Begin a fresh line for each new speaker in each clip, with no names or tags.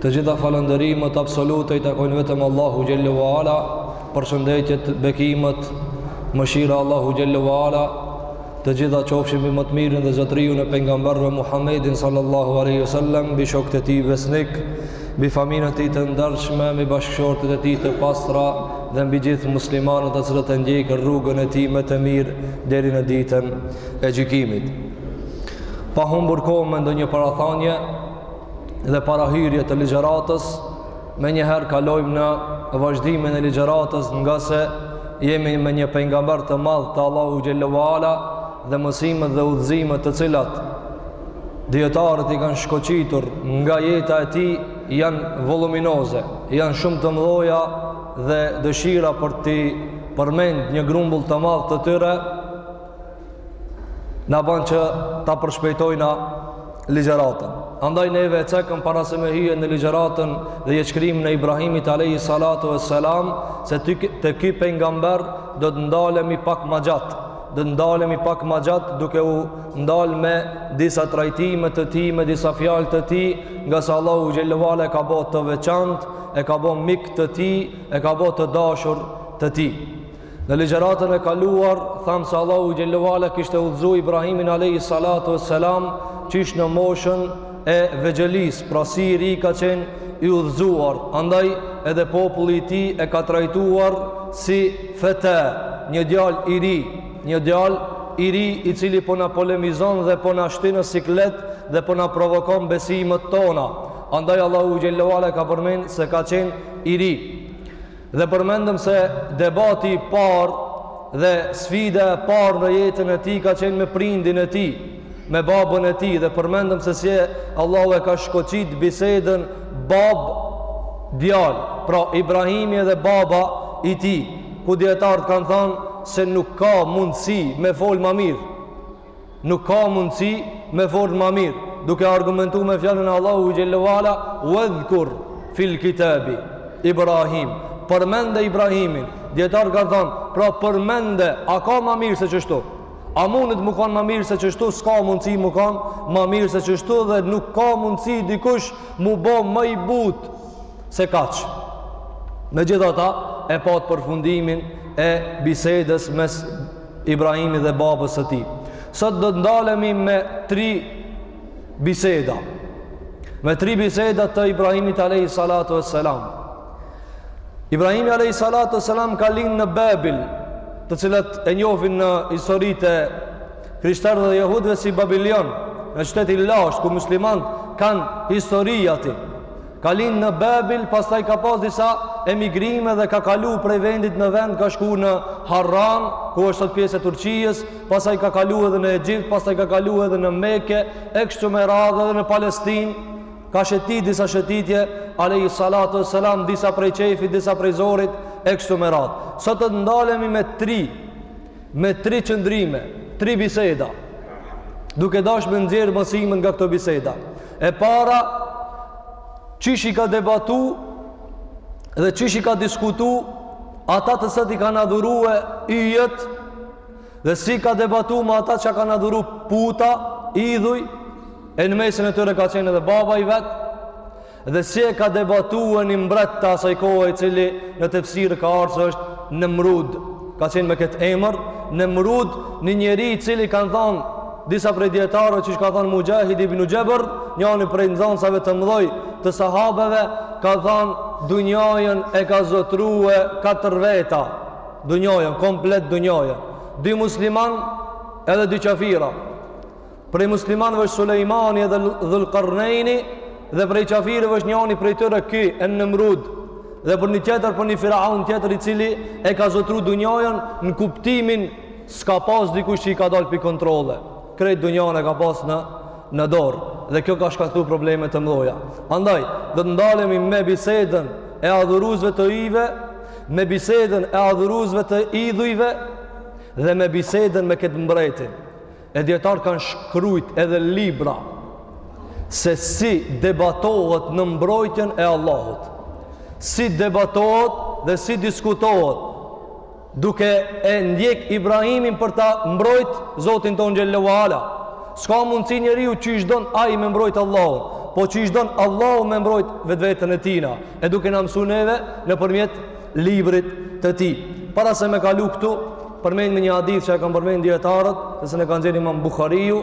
Të gjitha falënderimet absolute i takojnë vetëm Allahut xhel-le ve ala Përshëndetjet, bekimet, mëshira e Allahut xhel-le ve ala Të gjitha qofshin mbi më të mirin dhe zotëriun e pejgamberëve Muhammedin sallallahu alejhi ve selam Mbi shokët e tij besnikë, mbi familjen e tij të ndershme, mbi bashkëshortet e tij të pastra Dhe mbi gjithë muslimanët të cilët e ndjekin rrugën e tij me të mirë deri në ditën e gjykimit Pa humbur kohë me ndonjë parathanie dhe parahyrje të ligjëratës, menjëherë kalojmë në vazhdimin e ligjëratës ngase jemi me një pejgamber të madh të Allahut xhel-le ve ala dhe mësimet dhe udhëzimet të cilat dijetarët i kanë shkoqitur nga jeta e tij janë voluminoze, janë shumë të mëdhaja dhe dëshira për t'i përmend një grumbull të madh të tyre, na ban që ta përshpejtojna ligjëratën. Andaj neve e cekëm para se me hy në ligjëratën dhe jetëshkrimin e Ibrahimit alejhi salatu ve selam se te, te ky pejgamber do të ndalemi pak ma gjatë do të ndalemi pak ma gjatë duke u ndal me disa trajtime të tij, me disa fjalë të tij ngase Allahu xhel-le ve ala e ka bo të veçantë e ka bo mik të tij, e ka bo të dashur të tij. Në ligjëratën e kaluar thamë se Allahu xhel-le ve ala e kishte udhëzu Ibrahimin alejhi salatu ve selam qysh në moshën e vegjëlisë, pra si i ri ka qenë i udhëzuar, andaj edhe populli i tij e ka trajtuar si fete, një djalë i ri, një djalë i ri i cili po na polemizon dhe po na shtin në siklet dhe po na provokon besimet tona. Andaj Allahu xhel-le ve ala ka përmend se ka qenë i ri. Dhe përmendëm se debati i parë dhe sfida e parë në jetën e tij ka qenë me prindin e tij, me babën e tij dhe përmendëm se si Allahu e ka shkoqit bisedën babë djalë, pra Ibrahimi edhe baba i tij, ku dijetarët kanë thanë se nuk ka mundësi me fol ma mirë. Nuk ka mundësi me fol ma mirë, duke argumentu me fjalën e Allahut xhel-le ve ala, Vedhkur fil kitabi Ibrahim, përmende Ibrahimin, dijetarët kanë thonë, pra përmende, a ka ma mirë se qeshtu? A mundet m'u kanë ma mirë se qeshtu, s'ka mundësi m'u kanë ma mirë se qeshtu dhe nuk ka mundësi dikush m'u bo ma i butë se kaq. Megjithatë, e patë përfundimin e bisedës mes Ibrahimi dhe baba së tij. Sot do të ndalemi me tri biseda. Me tri biseda të Ibrahimit alayhi salatu vesselam. Ibrahimi alayhi salatu vesselam ka lind në Babel, të cilat e njohin në historitë e krishterëve dhe jehudëve si Babilion, në qytetin e lashtë ku muslimanët kanë historiat. Ka lind në Babel, pastaj ka pas disa emigrime dhe ka kalu prej vendit në vend, ka shku në Harran, ku është sot pjesë e Turqisë, pastaj ka kalu edhe në Egjipt, pastaj ka kalu edhe në Mekë, e kështu me radhë edhe në Palestinë, ka shetit disa shetitje, alayhi salatu vesselam, disa prej qejfit, disa prej zorit, e kështu me radhë. Sot të ndalemi me tri, me tri qëndrime, tri biseda, duke dash me nxjerr mësimet nga këto biseda. E para, qysh i ka debatu dhe qysh i ka diskutu ata të cilët i kanë adhurue yjet dhe si ka debatu me ata që kanë adhuru puta, idhuj, e në mesin e tyre ka qenë edhe baba i vet, dhe si e ka debatue një mbret të asaj kohe i cili në tefsir ka ardh se është Nemrud ka qenë me këtë emër Nemrud një njeri i cili kanë thanë Disa prej dijetarëve çka ka thënë Muxhahid ibn Xhebr, njëri prej nxënësve të mëdhoj të sahabeve, ka thënë dunjanë e ka zotrue katër veta. Dunjanë komplet dunjanë. Dy muslimanë edhe dy qafira. Prej muslimanëve është Sulejmani edhe Dhulkarnejni dhe prej qafirëve është njëri prej tyre ky En-Nemrud. Dhe për një tjetër, për një firaun tjetër i cili e ka zotru dunjanë në kuptimin S'ka pas dikush që i ka dalë prej kontrolle. Krejt dunjanë e ka pas në, në dorë. Dhe kjo ka shkaktu probleme të mdoja. Andaj, do të ndalemi me bisedën e adhuruesve të yjve, me bisedën e adhuruesve të idhujve, dhe me bisedën me këtë mbretin. E dijetarët kanë shkrujt edhe libra se si debatohet në mbrojtjen e Allahut. Si debatohet dhe si diskutohet Duke e ndjek Ibrahimin për ta mbrojt Zotin tonë Xhelle ue Ala. S'ka mundësi njeriu qysh don ai me mbrojt Allahun, po qysh don Allahu me mbrojt vetveten e tina, e duke na mësu neve nëpërmjet librit të tij. Para se me kalu këtu, përmend me një hadith që e kanë përmend dijetarët, se e ka nxjerr imam Buhariu,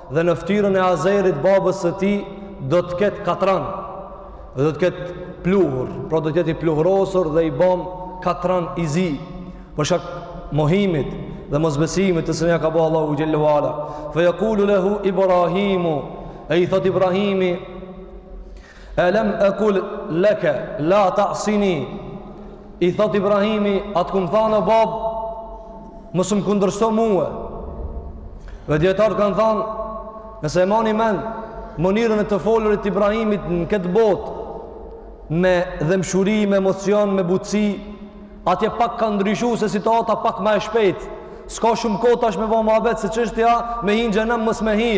Dhe në ftyrën e Azerit babës së tij do të ketë katran. Dhe do të ketë pluhur, pra do të jetë i pluhrosur dhe i bamë katran i zi. Për shkak mohimit dhe mosbesimit të cilin ia ka bo Allahut Xhelle ue Ala. Fe jekulu lehu Ibrahimu, e i thot Ibrahimi, Elem ekul leke, la ta'sini, i thot Ibrahimi, a t'kom thanë o babë, mos më kundërshto mue. Dhe dijetarë kanë thanë, nëse e mani men, mënyrën e të folurit të Ibrahimit në këtë botë, me dhemshuri, me emocion, me butësi, Atje pak ka ndryshu se situata pak ma e shpejt. S'ka shumë kohë tash me bo muhabet se çështja me hi n'xhehenem mos me hi.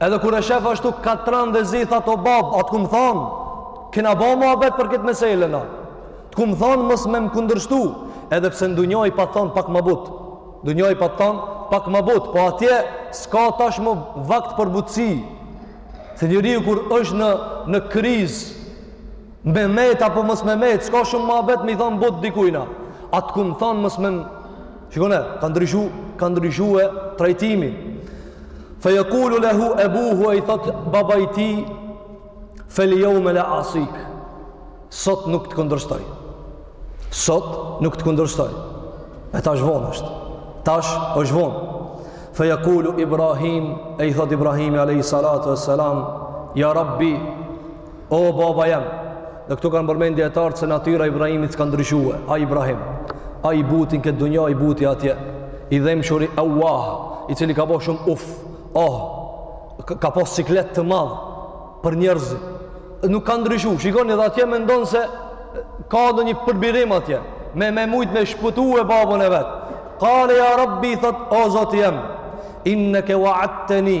Edhe kur e shef ashtu katran dhe zi, thot o babë, a t'kom thanë, kena bo muhabet për këtë mesele na. T'kom thanë mos me më kundërshtu, edhe pse n'dunja i pat thanë pak ma butë. N'dunja i pat thanë pak ma butë, po atje s'ka tash ma vakt për butësi. Se njeriu kur është në, në krizë, Me met apo mos me met, s'ka shumë muhabet me i thonë butë dikujna. A t'kom thonë mos me... Shikone, ka ndryshu, ka ndryshue trajtimi. Fe jekulu lehu ebuhu e i thotë baba i tij, fel jeume la asik. Sot nuk të kundërshtoj. Sot nuk të kundërshtoj. E tash vonë është. Tash është vonë. Fe jekulu Ibrahim, e i thotë Ibrahimi a.s. Ja rabbi, O baba jem, dhe këtu kanë përmend dijetarë se natyra e Ibrahimit s'ka ndryshue. Ai Ibrahim, ai buti n'këtë dunja, ai buti atje, i dhemshuri evvah, i cili ka bo shumë uf, oh, ka pas siklet të madh për njerëzit. Nuk ka ndryshu. Shikoni dhe atje mendon se ka ndonjë përbirim atje. Me me mujt me shpëtue babën e vet. Qale ya Rabbi thot o Zoti jem. Innaka wa'adtani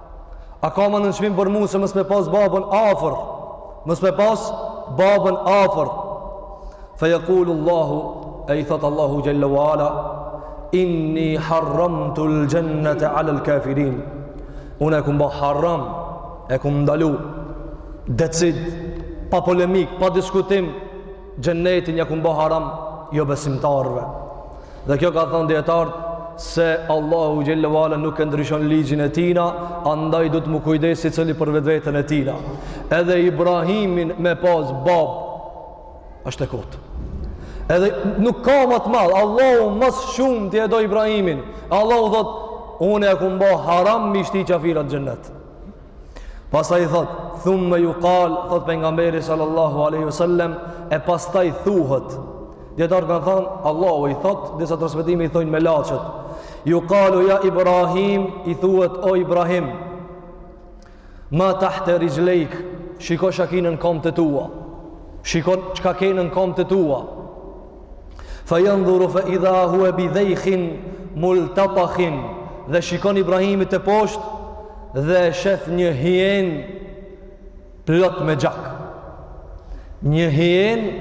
A ka ma nënçmim për mu se mos me pas babën afër? Mos me pas babën afër? Fe jekulu Allahu, e i thotë Allahu xhel-le ve ala, inni harramtul xhennete alel kafirin. Unë e kom bo haram, e kom ndalu, decid, pa polemikë, pa diskutim, Xhennetin ja kom ba haram jobesimtarëve. Dhe kjo kanë thanë dijetarët se Allahu xhel-le ve ala nuk e ndryshon ligjin e tina, andaj duhet m'u kujdes secili për vetveten e tina. Edhe Ibrahimin me pas babë është e kotë. Edhe nuk ka ma të madh, Allahu ma shumë ti e do Ibrahimin. Allahu thotë, unë e kom ba haram me i shti qafirat n'xhennet. Pastaj thot, thumme jukal, thot Pejgamberi sallallahu aleyhi sallem, e pastaj thuhet. Dijetarë kanë thonë, Allahu i thot, disa transmetime i thonë melaqet. Jukalu ja Ibrahim, i thuhet o Ibrahim, ma tahte rixhlejk, shiko çka ki nën komt e tua, shiko çka ke nën komt e tua, Fa jandhuru fa idha huwa bi dhikhin multatikhin dhe shikon Ibrahimi teposhtë dhe shef një hienë plot me gjak. Një hienë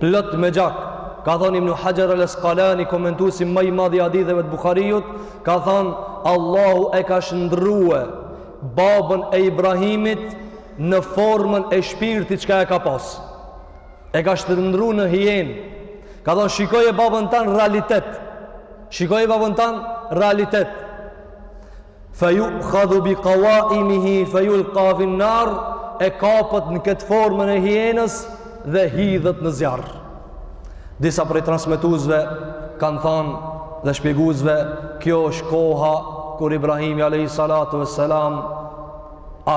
plot me gjak. Ka thanë Ibn Hajar al-Asqalani komentuesi më i madh i haditheve të Buhariut, ka thanë Allahu e ka shndrrue babën e Ibrahimit në formën e shpirtit çka e ka pas. e ka shndrru në hienë ka thanë shikoje babën tan realitet shikoje babën tan realitet fe jukhadhu bi kawaimihi fe julka fin nar e kapet në këtë formën e hienës dhe hidhet në zjarr disa prej transmetuesve kanë thanë dhe shpjeguesve kjo është koha kur Ibrahimi alayhi salatu vesselam a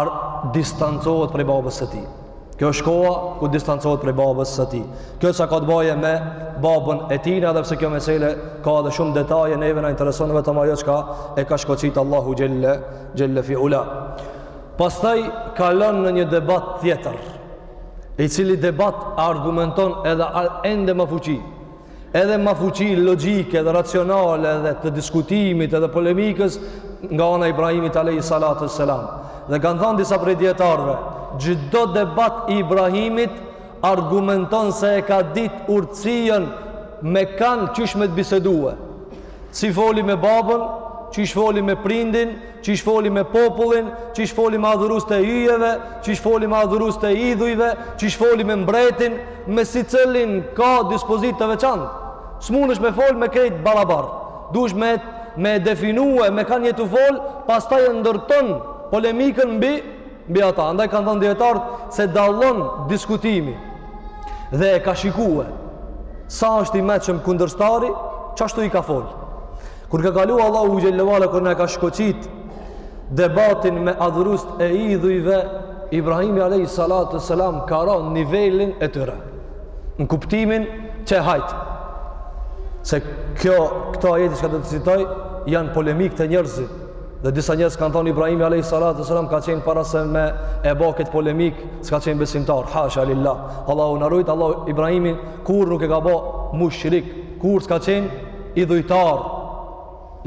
distancohet prej babës së tij. Kjo është koha ku distancohet prej babës së tij. Kjo sa ka të bajë me babën e tij, edhe pse kjo mesele ka edhe shumë detaje, neve na intereson vetëm ajo çka e ka shkoqit Allahu xhelle xhelle fi ula. Pastaj kalon në një debat tjetër, i cili debat argumenton edhe ende ma fuqi. Edhe ma fuqi logjike dhe racionale dhe të diskutimit edhe polemikës nga ana e Ibrahimit alejhi salatu ve selam. Dhe kanë thanë disa prej dijetarëve, çdo debat i Ibrahimit argumenton se e ka dit urtësinë me kan qysh me bisedue. Si foli me babën, qysh foli me prindin, Qysh foli me popullin, qysh foli me adhuruesit e yjeve, qysh foli me adhuruesit e idhujve, qysh foli me mbretin, me secilin ka dispozitë të veçantë. S'munesh me fol me krejt barabar. Duhesh me, me definue, me kan je tu fol, pastaj e ndërton polemikën mbi mbi ata andaj kanë thanë dijetarët se dallon diskutimi dhe e ka shikue sa është i meçëm kundërstari qashtu i ka fol kur ka kalu Allahu xhelle ve ala kur na e ka shkoqit debatin me adhuruesit e idhujve Ibrahimi alejhi salatu ve selam ka ra në nivelin e tyre në kuptimin që hajt se kjo këto ajete çka do t'i citoj janë polemikë te njerëzit Dhe disa njerëz kanë thënë Ibrahimi alayhis salatu selam ka qenë para se me e ba këtë polemikë, s'ka qenë besimtar. Hasha lillah. Allahu na rujt, Allahu Ibrahimin kurrë nuk e ka bë mushrik, kurrë s'ka qenë idhujtar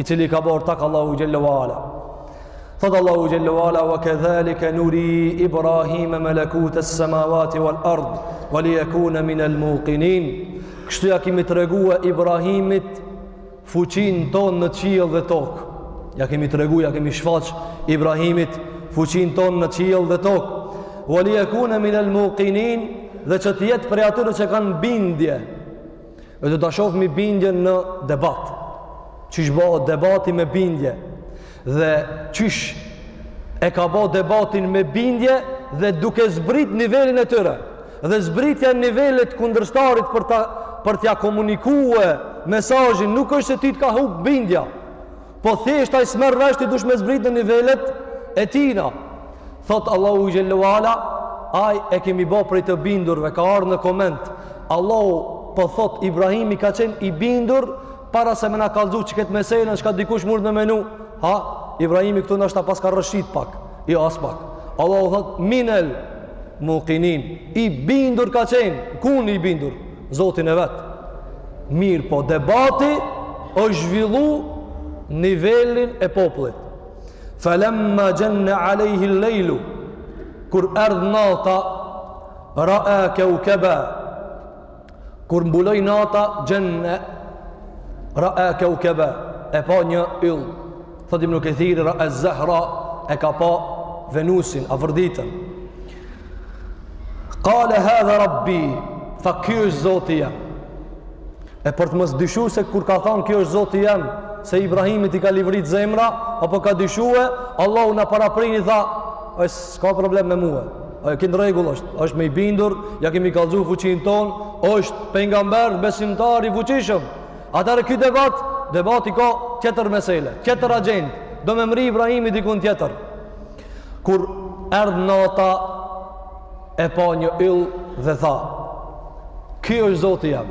i cili i ka bërë ortak Allahu xhallahu ala. Thot Allahu xhallahu ala wa kadhalika nuri Ibrahim malakut as-samawati wal ard wa liyakuna min al-muqinin. Kështu ia kemi tregue Ibrahimit Fuqinë tonë në qiell dhe tokë. Ja kemi tregu, ja kemi shfaq Ibrahimit fuqinë tonë në qiell dhe tokë. Wa li yakuna min al muqinin dhe që të jetë prej atyre që kanë bindje. Dhe do ta shohmi bindje në debat. Qysh bëhet debati me bindje. Dhe qysh e ka bo debatin me bindje dhe duke zbrit nivelin e tyre. Dhe zbritja e n'nivel t'kundërshtarit për ta për t'ja komunikue mesazhin, nuk është se ti t'ka hup bindja, po thjesht ai s'merr vesh ti duhesh me zbrit në nivelet e tina. Thotë Allahu xhele ue ala, ai e kemi bo prej të bindurve, ka ardh në koment, Allahu po thotë Ibrahimi ka qenë i bindur para se me na kalzu qëkëtë meselen, çka dikush mund me menu, ha, Ibrahimi këtu ndoshta paska rrëshit pak, jo, as pak. Allahu thotë, minel mukinin, i bindur ka qenë, kon i bindur, zotin e vet. Mirëpo, debati është zhvillu n'nivelin e popullit. Felemma xhenne alejhi lejlu, kur erdh nata, rea keukeben, Kur mbuloi nata xhenne, rea keukeben, e pa një yll. Thotë Ibnu Kethiri, rea Zuhra, e ka pa venusin, Afërditën. Kale hadha rabbi, tha ky është zoti jem. E për të mos dyshu se kur ka thonë ky është zoti jem, se Ibrahimit i ka livrit zemra, apo ka dyshue, Allahu na paraprini, tha, është S'ka problem me mua. Ai n'rregull është, është ma i bindur, ja kemi kallzu fuqinë tonë, është pejgamber besimtar i fuqishëm. Atëherë ky debat, debati ka tjetër mesele, tjetër agjendë. Do me mrri Ibrahimi dikun tjetër. Kur erdh nata e pa një yll dhe tha, Ky është zoti jem.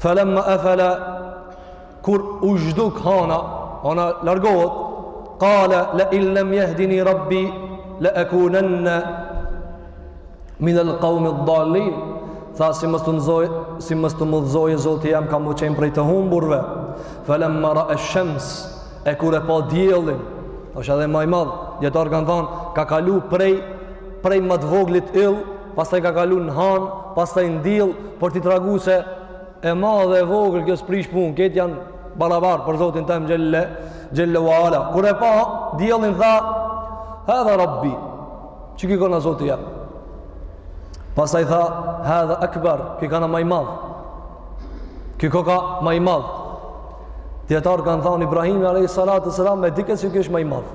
Falamma afala kur u zhduk hana, hana largohet, qala la in lam yahdini rabbi la akunanna min al-qawmi ad-dallin. Tha si mos të m'udhëzojë, si mos të m'udhëzojë Zoti jem kam me qenë prej të humburve. Falamma ra ash-shams e kur e pa diellin, është edhe më i madh, dijetarët kanë thënë ka kalu prej prej më të voglit yll pastaj ka kalu në hanë, pastaj në diell, për t'i tregu se e madhe, e vogël kjo s'prish punë, këta janë barabar për Zotin tem xhele, xhele ue ala. Kur e pa diellin tha, hadha rabbi, qiky koka Zoti jem. Pastaj tha, hadha akbar, ky koka ma i madh, ky koka ma i madh. Dijetarët kanë thanë, Ibrahimi a.s. e dike që ky është ma i madh.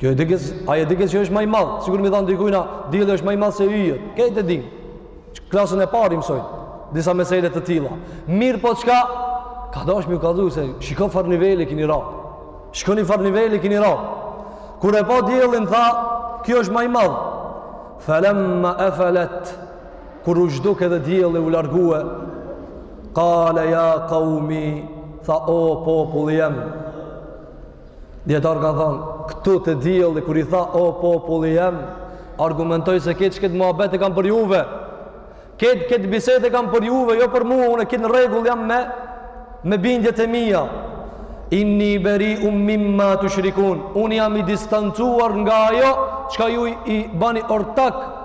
Kjo e dikës, a e dikës që është ma i madh, sikur me i thanë dikujna, dielli është ma i madh se yjet, këtë e dinë, klasën e parë i msojnë disa mesele të tilla, mirëpo çka ka dashtë me u kallzu, se shiko çfarë niveli kini ra, shikoni çfarë niveli kini ra, kur e pa diellin, tha, kjo është ma i madh, felemma efelet, kur u zhduk edhe dielli u largue, kale ja kaumi, tha o populli jem, Djetarë kanë thonë, këtu te dielli, kur i tha, o populli jem, argumentoi se këtë qikëtë muhabet e kam për juve. Këtë këtë bisedë e kam për juve, jo për mua, unë e këtë në rregull jam me, me bindjet e mija. Inni beriun mimma tushrikun, unë jam i distancuar nga ajo, çka ju i bani ortak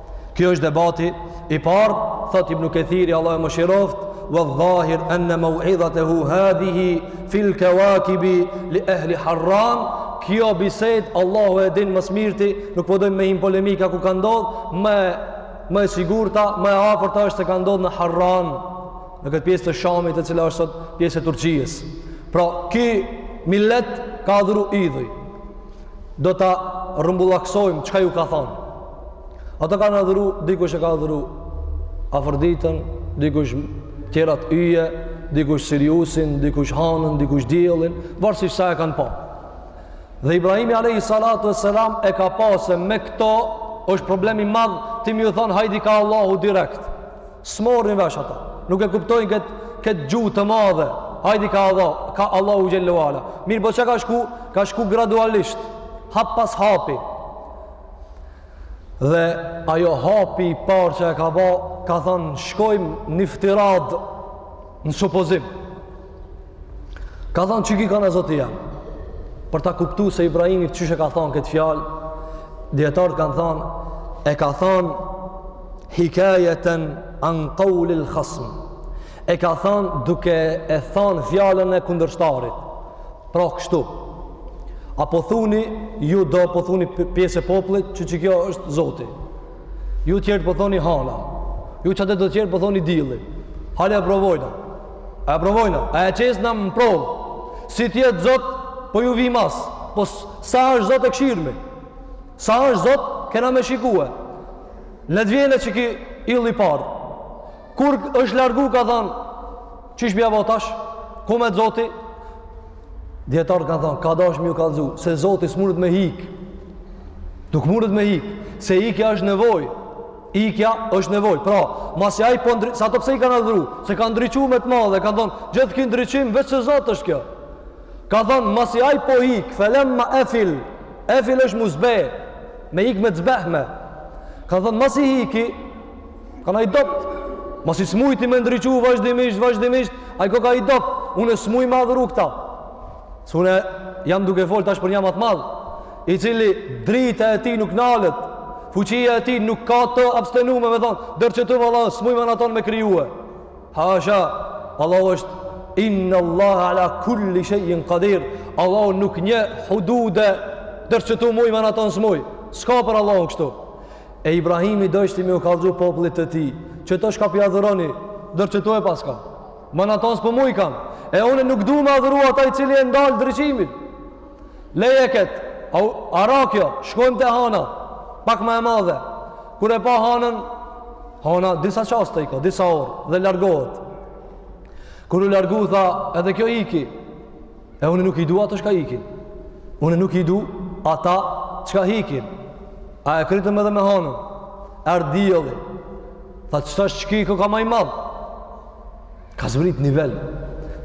Kjo është debati i parë, thot Ibnu Kethiri Allahu e mëshiroft, wa dhahir anna maw'idhatahu hadhihi fil kawakib li ahli Harran, kjo bisedë Allahu e din më së mirti, nuk po dojmë me hi n'polemika ku ka ndodh, më më e sigurta, më e afërta është se ka ndodh në Harran, në këtë pjesë të Shamit, e cila është sot pjesë e Turqisë. Pra, ky millet ka adhuru idhuj. Do ta rrumbullaksojmë çka ju ka thonë. Ata kanë adhuru, dikush e ka adhuru Afërditën, dikush tjerat yje, dikush Siriusin, dikush Hanën, dikush Diellin, varësisht sa e kanë pa. Dhe Ibrahimi alejhi salatu ve selam e ka pa se me këto është problem i madh ti me ju thonë hajdi ka Allahu direkt. S'morrin vesh ata. Nuk e kuptojnë këtë këtë gjuhë të madhe. Hajdi ka Allah, ka Allahu xhel-le ve ala. Mirëpo çka ka shku? Ka shku gradualisht, hap pas hapi. Dhe ajo hapi i parë që e ka ba, ka thënë shkojmë në iftirad në supozim. Ka thonë qiki kanë zoti jem. Për ta kuptu se Ibrahimi qysh e ka thonë këtë fjalë, djetarët kanë thonë, e ka thonë hikajeten an kaulil hasm. E ka thonë duke e thonë fjalën e kundërshtarit. Pra kështu. A po thuni, ju do po thuni pjesë e poplit, që qikjo është zoti. Ju tjertë po thoni hana. Ju qata do tjertë po thoni dielli. Hajde e provojna. A e provojna? A e qesna n'provë? Si t'jetë zot, po ju vi mas. Po sa është zot e kshirmi? Sa është zot, kena me shikue. Në të vjene qiki ylli i parë. Kur është largu, ka thanë, qysh me ia bo tash? Ku met zoti? Djetarë ka thanë, ka dashtë me ju kallzu, se zoti s'mundet me hikë. Nuk mundet me hikë, se hikja është nevojë. Ikja është nevojë. Pra, masi ai po ndri, se ata pse i kanë adhuru, se ka ndriçu me të madhe, kanë thonë, gjithë ky ndriçim veç se Zot është kjo. Ka thonë, masi ai po ik, felemma efil, efil është m'u zbeh, me ik me të zbehme. Ka thonë, masi iki, kanka i dobt, masi s'mujti me ndriçu vazhdimisht, vazhdimisht, ai koka i dobt, unë s'muj me adhuru këta. Se unë jam duke fol tash për një ma të madh, i cili drita e tij nuk nalet, fuqia e tij nuk ka të abstenume, me thonë, deri qëtu vlla, s'muj ma n'at on me kriju. Hasha, Allahu është, inne Allah ala kulli shejin kadir, Allahu nuk njeh hudude, deri qëtu muj, ma n'at on s'muj, s'ka për Allahun kështu. E Ibrahimi dojshte me u kallzu popullit të tij, që ato çka pi adhuroni, deri qëtu e paska, ma n'at on s'po mujka, e une nuk du me adhuru ata i cili e ndal ndriçimin, Leje këtë, au, ara kjo, shkojmë te hana, pak ma e madhe. Kur e pa hanën, hana disa çaste i ka, disa orë, dhe largohet. Kur u largu, tha, edhe kjo iki, e unë nuk i du ato çka ikin. Unë nuk i du ata çka ikin. A e krytëm edhe me hanën. Erdh dielli. Tha, qëta është qiky koka ma i madh? Ka zbrit nivel.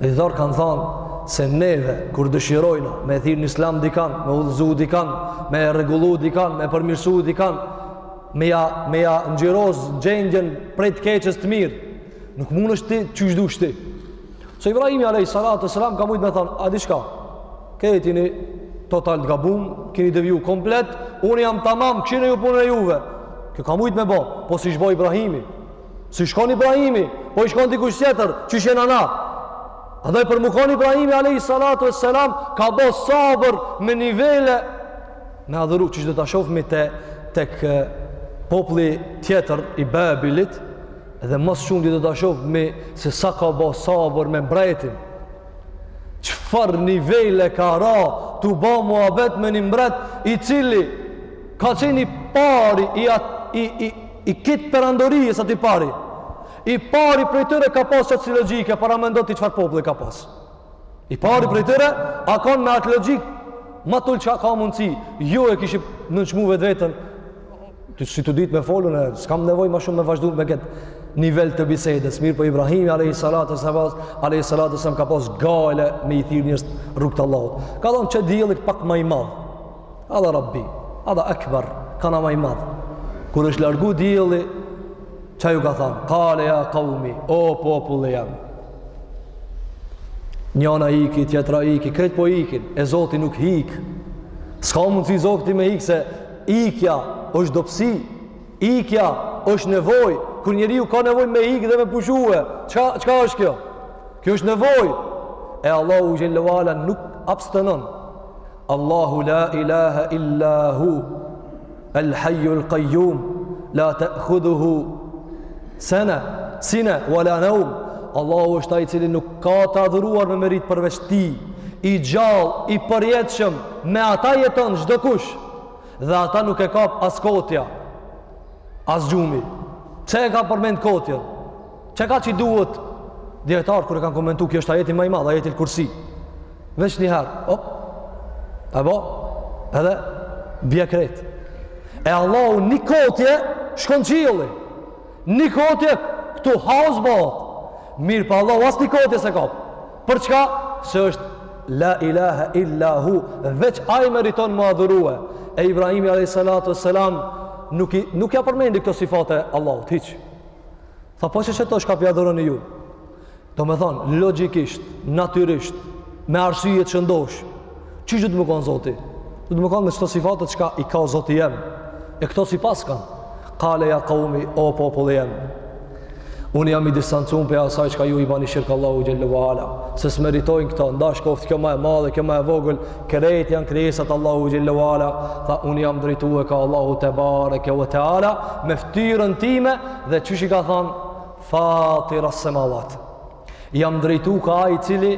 Dhe dijetarët kanë thanë se neve, kur dëshirojna me thirr në islam dikan, me udhëzu dikan, me rregullu dikan, me përmirësu dikan, me ja, me ja ndrru gjendjen prej të keqes të mirë, nuk mundesh ti qysh dush ti. Se Ibrahimi Alejhi Salatu ue Selam ka mujt me thanë, a di çka, këtu jeni total të gabum, kini deviju komplet, unë jam tamam, kqyrni ju punën e juve. Kjo ka mujt me bo, po s'ish bo Ibrahimi, S'ish kon Ibrahimi, po ish kon dikush tjetër, qysh jena na. Andaj për m'u kon Ibrahimi, alejhi salatu ue selam, ka bo sabër me nivele, me adhuru, qysh do ta shofmi te tek populli tjetër i Babilit, edhe ma shumë do ta shofmi se sa ka bo sabër me mbretin. Çfarë nivele ka ra tu bo muhabet me një mbret i cili ka qenë i pari i, at, i, i, I krejt perandorisë s'atij, i pari. I pari prej tyre ka pas qasi logjike, paramendo ti çfarë populli ka pas. I pari prej tyre, a kan me atë logjikë, ma tullë që ka mundësi, ju e kishit nënçmu vetveten, të si të ditë me fol, une s'kam nevojë ma shumë me vazhdu me këtë nivel të bisedës, mirëpo Ibrahimi, alejhi salat, alejhi salatu ue selam ka pas gajle me i thirr njerëzit n'rrugë t'Allahut. Ka thonë qe dielli pak ma i madh, Hadha Rabbi, hadha Akbar, ka na ma i madh. Kur është largu dielli, ça ju ka thanë, "Qale ya qaumi, o populli jem." Njana iki, tjetra iki, krejt po ikin, e Zoti nuk ik. S'ka mundësi Zoti me ik se ikja është dobësi, ikja është nevojë. Kur njeriu ka nevojë me ik dhe me pushue, çka çka është kjo? Kjo është nevojë. E Allahu xhelle ve ala nuk abstenon Allahu la ilaha illa hu El hajju el kajjum La te khudhu hu Sene Sine Ve la neum Allahu është ai cili nuk ka të adhuruar me meritë përveç tij I gjallë I përjetshëm Me ata jeton Çdokush Dhe ata nuk e kap as kotja As gjumi Pse e ka përmend kotjen Çka ka që duhet dijetarët kur e kanë komentu kjo është ajeti ma i madh, ajetul kursi. Veç një herë, op, e bo, edhe bie krejt. E Allahu një kotje shkon qielli, një kotje këtu haos bohet. Mirëpo Allahun as një kotje s'e kap. Për çka? Se është la ilaha illa hu, veç ai meriton m'u adhurue. E Ibrahimi a.s. nuk, nuk ia përmendi këto sifate Allahut hiç. Tha po qeto çka po i adhuroni ju. Domethonë, logjikisht, natyrisht, me arsye të shëndoshë, qeky do të më konë zoti? Do të më konë me qeto sifatet çka i ka zoti jem? E këto s'i paskan. Kale ja kaumi, o populli jem. Unë jam i distancun prej asaj çka ju i bani shirk Allahut xhelle ve ala. Se s'e meritojnë këto, n'dash koftë kjo ma e madhe, kjo ma e vogël, Krejt janë krijesa të Allahut xhelle ve ala, tha unë jam drejtu ka Allahu tebareke ve teala me fytyrën time dhe qysh i ka thon fatir as samawat. Jam drejtu ka ai i cili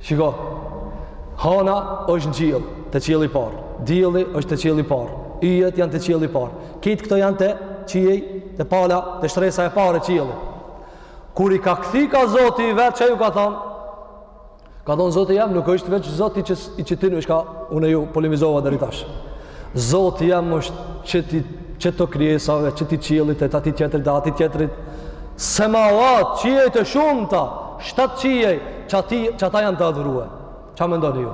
shiko hana është në qiell, te qielli i parë. Dielli është te qielli i parë. Yjet janë te qielli i parë. Krejt këto janë te qiej, te pala, te shtresa e parë e qiellit. Kur i ka kthy ka Zoti i vet ça ju ka thon Ka thonë Zoti jem nuk është veç Zoti i qetyne çka unë ju polemizova deri tash. Zoti jem është qetij, qeto krijesave, qetij qiellit e t'atij tjetrit dhe atij tjetrit. Semavat, qiej të shumta, shtatë qiej, që, ati, që ata janë të adhurue. Ça mendoni ju?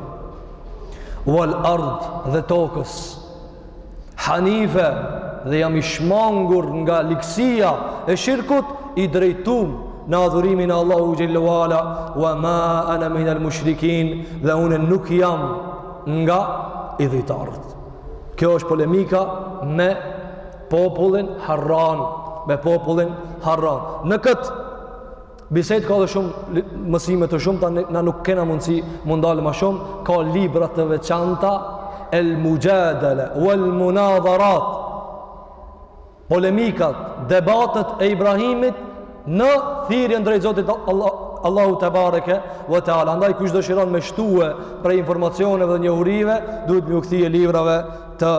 Wal ard dhe tokës, Hanife dhe jam i shmangur nga ligësia e shirkut i drejtum në adhurimin e Allahut xhelle ve ala wa ma ana min al mushrikin dhe unë nuk jam nga idhujtarët. Kjo është polemika me popullin Harran, me popullin Harran. Në këtë Bisedë ka dhe shumë mësime të shumta, na nuk kena mundësi m'u ndalë ma shumë, ka libra të veçanta, el muxhadele uel munadharat, polemikat, debatet e Ibrahimit në thirjen drejt Zotit Allah, Allahu tebareke ve teala. Andaj kush dëshiron me shtue prej informacioneve dhe njohurive, duhet m'iu kthy librave të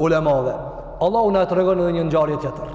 ulemave. Allahu na tregon edhe një ngjarje tjetër.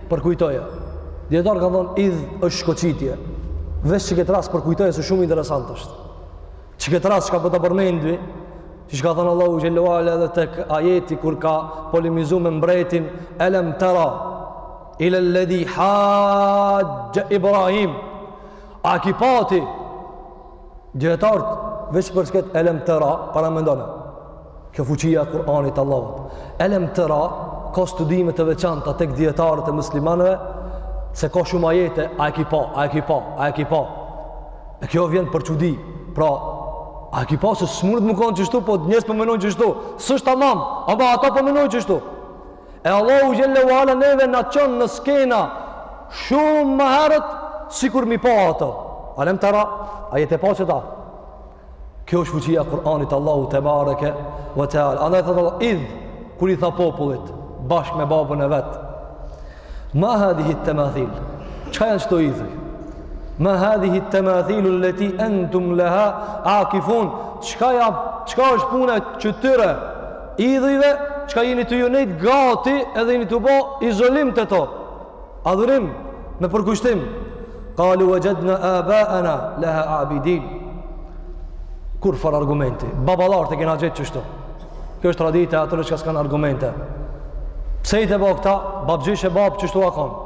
Përkujtoja. Dijetarët kanë thonë idh është shkoçitje. Veç që këtë rast përkujtoja se shumë interesant është. Që këtë rast çka po ta përmendi, siç ka thonë Allahu xhel-le ve ala edhe tek ajeti kur ka polemizu me mbretin Elem tera ilel-ledhi haxhxhe Ibrahim. A e ki pa ti Dijetarët, veç për çket elem tera, paramendone. Kjo fuqia e Kur'anit Allahut. Elem tera, ka studime të veçanta tek dijetarët e muslimanëve, se ka shumë ajete, a e ki pa, a e ki pa, a e ki pa. E kjo vjen për çudi. Pra, a e ki pa se s'munet me konë qështu, po njerëz po menojnë qështu. S'është tamam, ama ata po menojnë qështu. E Allahu xhel-le ve ala neve na çon në skena shumë më herët sikur m'i pa ato. Elem tera, a je t'e pa qëta? Kjo është fuqia e Kur'anit Allahu tebareke ve teala. Andaj thotë Allah, idh kur i tha popullit bashkë me babën e vet. Ma hadhihi tamathil. Çka janë këto idhuj? Ma hadhihi tamathil allati antum laha akifun. Çka ja çka është puna e çtyre? idhujve, çka jeni tu ju nejtë gati edhe jeni tu bo izolim te to. Adhurim, me përkushtim. Kalu vexhedna abaena leha abidin. Kurrfarë argumenti? Baballarët i kena gjetë qështu. Kjo është traditë e atyre çka s'kanë argumente. Pse je t'e bo këta? Babgjysh e babë qështu a konë.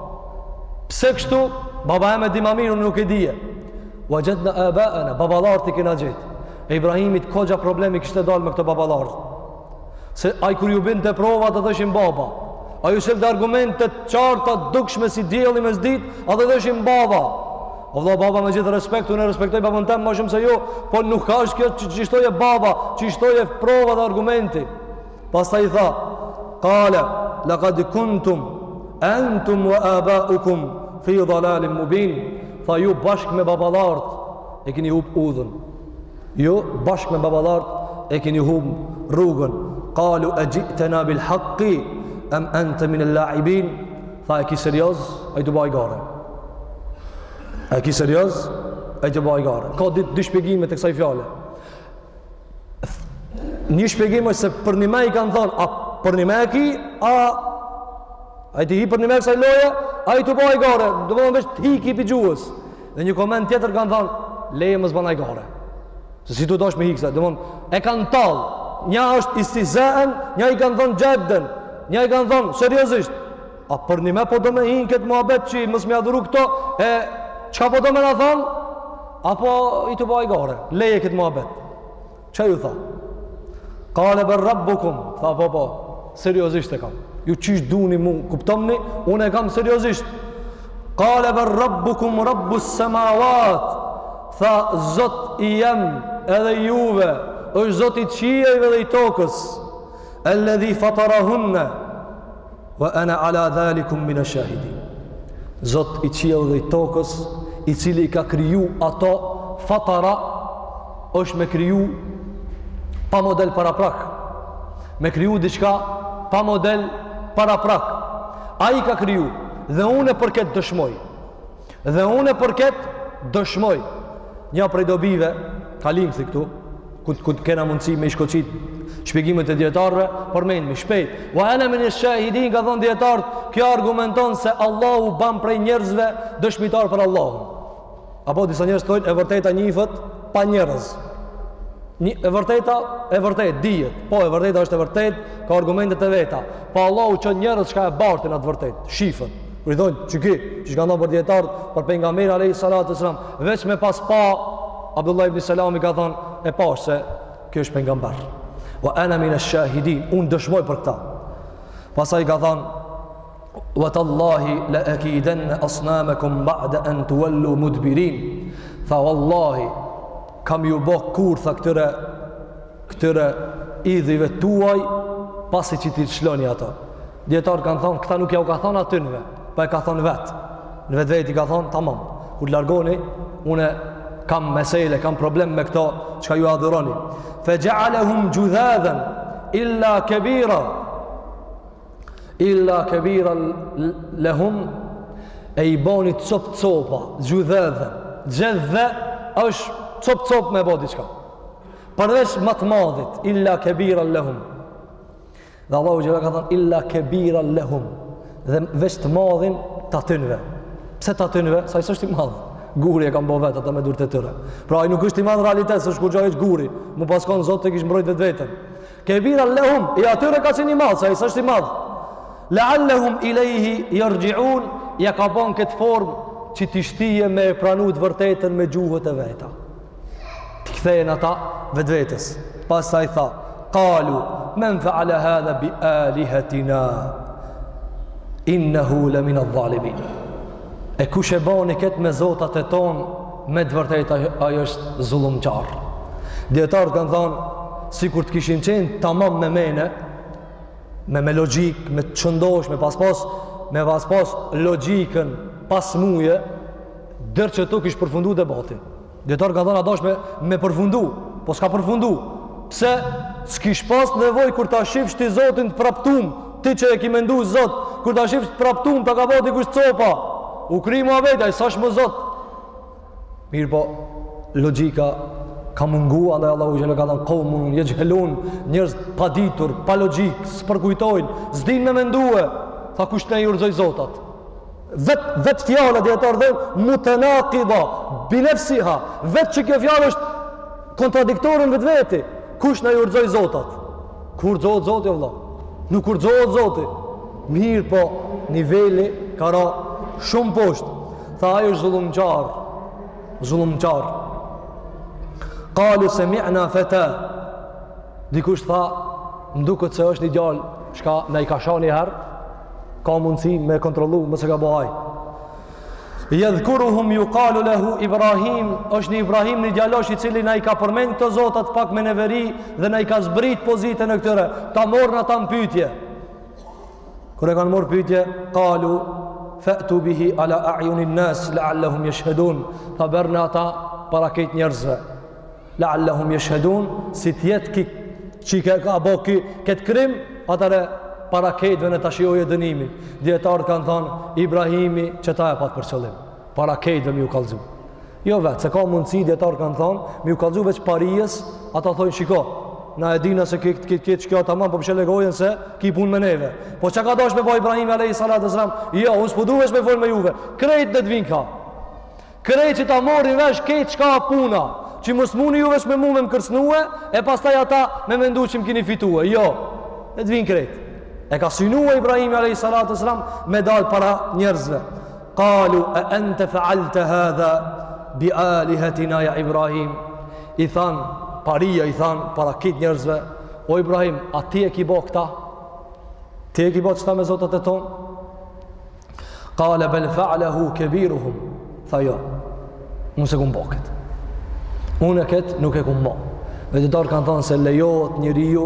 Pse kështu? Baba em e di ma mirë, unë nuk e di. Vexhedna abaena, baballarët i kena gjetë. E Ibrahimit goxha problem i kishte dalë me këta baballarët. Se ai kur ju binte prova, ata thoshin baba. Ai ju sillte argumente të qarta dukshme si dielli mesditë, ata thoshin baba. O vlla baba me gjithë respekt, unë e respektoj babën tem ma shumë se ju, po nuk është kjo çështje baba, çështje prova dhe argumenti. Pastaj tha, kale, lekad kuntum entum ve abaukum fi dalalin mubin, tha ju bashkë me baballarët, E keni hup udhën. Ju bashkë me baballarët e keni hup rrugën. Kalu exhi'tena bil hakki em ente minel laibin, tha e ki serioz, a je tu ba hajgare. E ki serioz, a je tu ba hajgare. Ka ditë dy shpjegime të kësaj fjale. Një shpjegim se përnime i kanë thonë, a përnime e ki, a a je t'i hi përnime kësaj loje, a je tu ba hajgare. Domethonë veç të hi ki prej gjuhës. Dhe një koment tjetër kanë thënë, leje mos ban hajgare. Se si tu dosh me hiksa, domethanë e kanë tall. Një është istihzaen, një i kanë thënë jaddan, një i kanë thënë seriozisht. A përnime po do me hi në këtë muhabet që mos me i adhuru këto, e çka po do me na thënë, apo je tu ba hajgare, leje këtë muhabet. Çka ju tha? Kale bel rabbukum, tha po po, seriozisht e kam. Ju çish duni mu kuptomni, unë e kam seriozisht. Kale bel rabbukum rabbus samawat. Tha Zot i jem edhe i juve, është Zot i qiejve dhe i tokës. Alladhi fatarahunna. Wa ana ala dhalikum min ash-shahidin. Zot i qiellit dhe i tokës, i cili i ka kriju ato fatara, është me kriju pa model paraprak. Me kriju diçka pa model paraprak. Ai i ka kriju dhe unë për këtë dëshmoj. Dhe unë për këtë dëshmoj një prej dobive, kalimthi këtu, ku ku kena mundësi me i shkoçit shpjegimet e dijetarëve, përmendmi shpejt. Wa ana min ash-shahidin kan thon dijetarët, kjo argumenton se Allahu ban prej njerëzve dëshmitar për Allahun. Apo disa njerëz thonë e vërteta njifet pa njerëz. Një e vërteta, e vërtet dihet. Po e vërteta është e vërtet, ka argumentet e veta. Po Allahu çon njerëz çka e bartin atë vërtet, shifet. Kur i thonë çuki, që kanë dhënë për dijetarët, për pejgamberin alayhi salatu sallam, veç me pas pa Abdullah ibn Salam i ka thonë e pashë se kjo është pejgamber. Wa ana min ash-shahidin, un dëshmoj për këtë. Pastaj ka thonë wa tallahi la akidanna asnamakum ba'da an tuwallu mudbirin. Tha wallahi kam ju bë kurtha këtyre këtyre idhive tuaj pasi që t'i çloni ato. Dijetarët kanë thonë, këta nuk jau ka thonë atynve, po e ka thonë vetë. Në vetvete i ka thonë, tamam, kur largoni, une kam mesele, kam problem me këto çka ju adhuroni. Fe xhealehum xhudhadhen, illa kebira, illa kebiren lehum, e i boni cop copa, xhudhadhen, xhedhe është cop cop me bo diçka. Përveç ma të madhit, illa kebiren lehum, Dhe Allahu xhele ka thënë, illa kebiren lehum, dhe veç të madhin të atynve. Pse të atynve? Se ai s'është i madh. Guri e kanë bo vetë, ata me durt e tyre. Pra, ai nuk është i madh realitet, s'është kurgja, o guri. Me pas kon zot e kish mbrojt vetveten. Kebiren lehum, i atyre ka qenë i madh, se ai s'është i madh. Leallehum ilejhi jerxhiun, ja ka bon këtë formë që t'i shtije me e pranu t'vërtetën me gjuhët e veta. T'i kthehen ata vetvetes. Pastaj tha: "Qalu men fa'ala hadha bi alihatina innahu la min adh-dhalimin." E kush e boni këtë me zotat e tonë, me të vërtetë ai është zullumqar. Dijetarët kanë thënë sikur të kishin qenë tamam me men, me me logjikë, me të shëndoshë, me pas pas, me pas pas logjikën, pas mujë, Deri qëtu kish përfundu debati. Dijetarët kanë thonë, a dashë me, me përfundu. Po s'ka përfundu. Pse s'kish pas nevojë kur ta shifsh ti zotin të praptum, ti që e ki mendu zot, kur ta shifsh të praptum, ta ka ba dikush copa. U kry muhabeti, ai s'ash më zot. Mirëpo, logjika ka mungu, andaj Allahu xhele ka thanë kaumun jexhhelun, njerëz pa ditur, pa logjikë, s'përkujtojnë, s'dinë me mendue, tha kush na i rrëzoi zotat. Vet vet fjala dijetarët thonë mutanaqida bi nafsiha, vetë qekjo fjalë është kontradiktore në vetvete. Kush na i rrëzoi Zotat? Ku rrzohet Zoti o vëlla? Nuk rrzohet Zoti. Mirëpo, niveli ka ra shumë poshtë. Tha ai është zullumqar. Zullumqar. Kalu semi'na fete. Dikush tha, m'duket se është një djalë, çka na i ka sha ni herë, ka mundësi me e kontrollu mos e ka bo ai jedhkuruhum jukalu lehu Ibrahim është një Ibrahim një djalosh i cili na i ka përmend këto zotat pak me neveri dhe na i ka zbrit pozitën e këtyre ta marrim atë në pytje kur e kanë marrë pytje kalu fetu bihi ala ajunin nës le allahum jeshedun tha bjerne atë para krejt njerëzve La'allahum yashhadun, si të jetë ky qi ka, ka bo ky kët krim, atëherë para krejtve le ta shijojë dënimin. Dijetarët kanë thënë Ibrahimi qeta e pat për qëllim. Para krejtve me ju kallzu. Jo vetë, se ka mundësi dijetarët kanë thënë, me ju kallzu veç parisë, ata thonë shiko, na e dina se e ke tamam po mshele gojën se ki punë me neve. Po çka ka dashur me bë Ibrahimi alayhi salatu wasalam? Jo, unë s'po du veç me fol me juve. Krejt le të vin ka. Krejt që ta morrin vesh ket çka a puna, që mos muni ju veç me mu me më kërcnue, e pastaj ata me mendu që më kini fitue, jo, le të vinë krejt. E ka synue Ibrahimi a.s. me dalë para njerëzve. Kalu e ente faalte hedhe, bi alihetina ja Ibrahim. I thanë, paria i thanë, para krejt njerëzve, o Ibrahim, a ti e ki bo këta? Ti e ki bo qëta me zotat e tonë? Kale bel fa'lehu kebiruhum. Tha jo, unë s'e kum bo këtë. Unë e këtë nuk e kum bo. Dijetarët kanë thonë se lejohet njeriu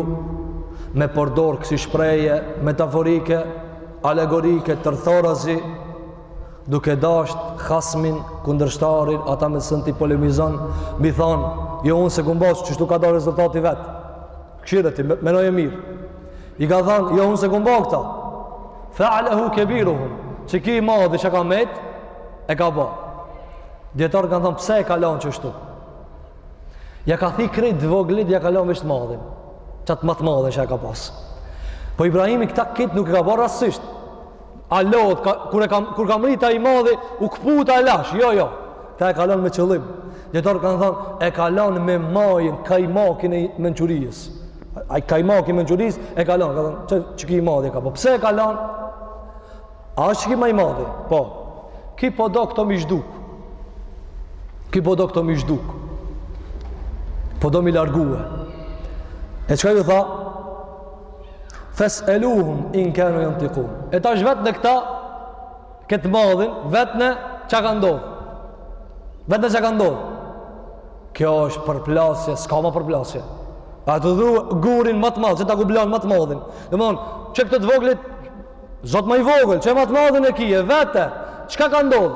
me përdor kësi shprehje metaforike, alegorike, tërthorazi, duke dasht hasmin, kundërshtarin, ata me cilin ti polemizon, me i thonë, jo unë s'e kum bo, qështu ka da rezultati vetë. Kshire ti, menoje mirë. I ka thanë, jo unë s'e kum bo këta. Fe'alehu kebiruhum. Qiki i madhi që ka met, e ka bo. Dijetarët kanë thanë, pse e ka lanë qështu? Ja ka thi krejt t'voglit, ja ka lanë veç t'madhin. Qat ma t'madhin që e ka pasë. Po Ibrahimi këta kitë nuk e ka bo rastësisht. U lodh, ka, kur, e kam, kur ka mrri te i madhi, u këput a lash, jo, jo. Kta e ka lon me qëllim. Dijetarët kanë thonë, e ka lon me majën, kajmakin e mençurisë. Ai kajmaki i mençurisë, e ka lon, ka thonë, që, qiki i madhi ka, po pse e ka lon? A është qiki ma i madhi? Po, ki po do këto mi zhduk. Ki po do këto mi zhduk. Po do mi largue. E çka ju tha? Fes'eluhum in kanu yantiqun. E tash vetne këta këtë t'madhin, vetne çka ka ndodh. Vetne çka ka ndodh. Kjo është përplasje, s'ka ma përplasje. At gurin ma t'madh, se ta kum lan ma t'madhin. Domthon, qe këto t'voglit Zot ma i vogël, qe ma t'madhin e ki, e vete. Çka ka ndodh?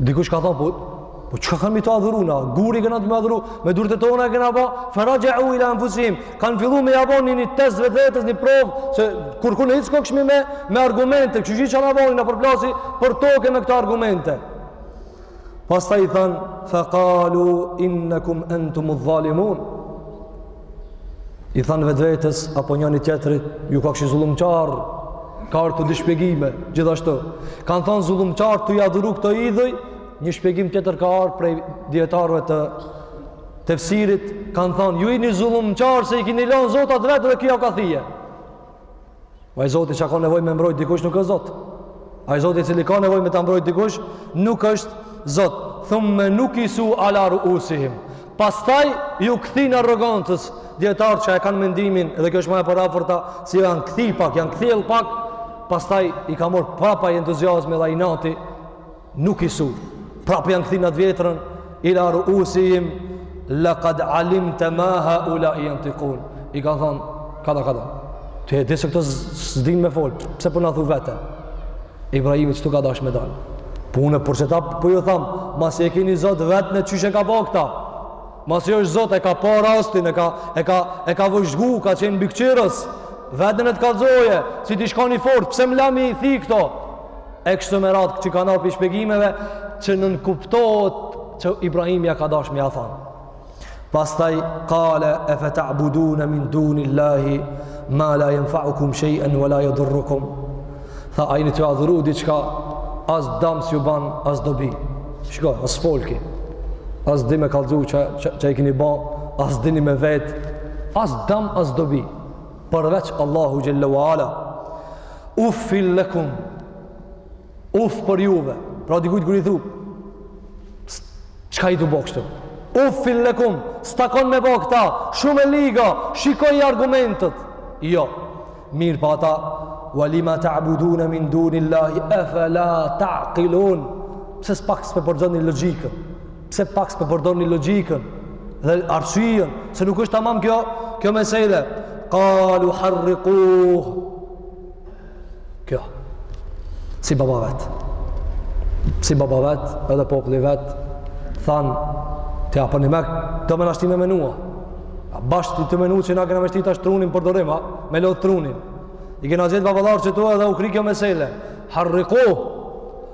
Dikush ka thonë, po, po çka kemi tu adhuru na? Gurin kena me adhuru, me durët e tona e kena ba, feraxhe'u ila enfusihim, kanë fillu me ja bon një një test vetvetes, një provë, se kurrkun hiç s'kokshmi me, me argumente, që gjithë që në avoni na përplasi për toke me këto argumente. Pastaj thanë, fekalu innekum entumu dhalimun, i thanë vetvetes, apo njoni tjetrit, ju kokshi zullumqarë, ka ardh te di shpjegime, gjithashtu. Kanë thanë zullumqarë tu i adhuru këto idhuj, një shpjegim tjetër ka ardh prej dijetarëve të tefsirit, kanë thanë, ju jini zullumqarë se i kini lanë zotat vetë dhe ki ja ka thije. Ai Zoti që ka nevojë me mbrojt dikush nuk është Zot. Ai Zoti i cili ka nevojë me ta mbrojt dikush nuk është Zot. Thumme nukisu ala ruusihim. Pastaj ju kthin arrogancës dijetarët që e kanë mendimin dhe kjo është ma e përafërta si janë kthi pak, janë kthjell pak, pastaj i ka marr prap ai entuziazmi dhe inati Nuk i su. Prapë janë kthy në të vjetrën, ala ru'usihim, lekad alimte ma haulai jantikun. I ka thonë, kada, kada. Ti e di se këta s'din me folë, pse po na thu vete? Ibrahimi qëtu ka dash me dalë. Po unë për qëta po ju thamë, masi e kini zot vetne qysh e ka pa këta. Masi është zot e ka pa rastin, e ka, e ka, e ka vëzhgu, ka qenë bikqyrës. Vetne e të kallzojë, si t'i shkoni fort, pse më la m'i thy këto? E kështu me radhë që ka nëpër shpjegimeve që nënkuptohet që Ibrahimi ka dash me ja thanë. Pastaj kale efeta'budune min dunil-lahi ma la jenfa'ukum shej'en ve la jedurrukum. Tha a jeni tu adhuru diqka as dam s'ju ban as dobi. Shko, as folki. As di me kallzu ça, ça, ça i kini ba, as din me vet, as dam as dobi. Përveç Allahut Xhel-le ue Ala. Uff fil lekum. Uff për juve. Pra dikujt kur i thu. Çka je tu bo kështu? Uff fil lekum. S'takon me bo këta. Shumë e ligë. Shikoji argumentet. Jo. Mirëpo ata. Walima ta'budun min dunillahi afala ta'qilun. Pse pak s'po përdorni logjikën? Pse pak s'po përdorni logjikën dhe arsyen, se nuk është tamam kjo, kjo mesele. Qalu harriquh. Kjo. Si baba vet. Si baba vet, edhe populli vet than ti a po ne ma do me na shti me menu, a. A bash ti të menu që na kena me shti tash trunin n'përdorim, a? Me lodh trunin. I kena gjetë baballarët qëtu edhe u kry kjo mesele. Harriquh.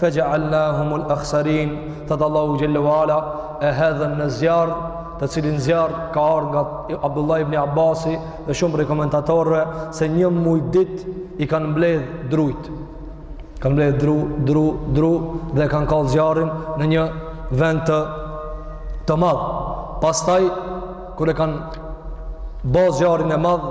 Feja'alnahumul akhsarin, thotë Allahu Xhel-le ue Ala, e hedhen në zjarr, të cilin zjarr ka ardh nga Abdullah ibn Abasi dhe shumë prej komentatorëve, se një muj ditë i kanë mbledh drujt. Kanë mbledh dru, dru, dru dhe e kanë kallë zjarrin në një vend të, të madh. Pastaj, kur e kanë ba zjarrin e madh,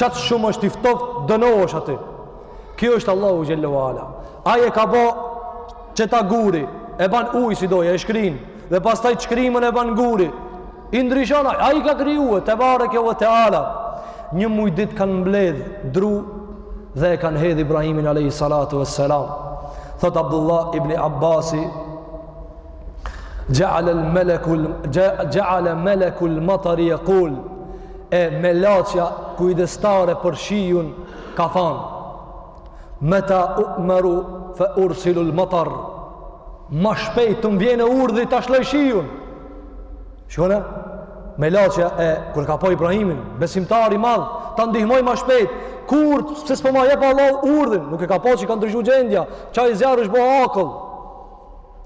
Qatë shumë është i ftoft dënohesh aty. Ky është Allahu Xhel-le ue Ala. Ai e ka bo qëta guri, e ban ujë si do Ai, e shkrin, dhe pastaj të shkrimen e ban guri. I ndryshon, ai i ka kriju, Tebareke ue Teala. Një muj dit kanë mbledh dru dhe e kanë hedh Ibrahimin alejhi salatu ue selam. Thot Abdullah ibn Abbasi, Xhe'ale melekul, xhe'ale melekul matari jekul, e melaqja kujdestare për shiun ka thanë Meta umeru fe ursilul metar Ma shpejt të më vjen urdhni ta lshoj shiun Shikone melaqja kur e ka pa Ibrahimin Besimtar i madh Ta ndihmoj ma shpejt Kur pse s'po ma jep Allahu urdhnin Nuk e ka pa që ka ndryshu gjendja Që ai zjarr është bo akull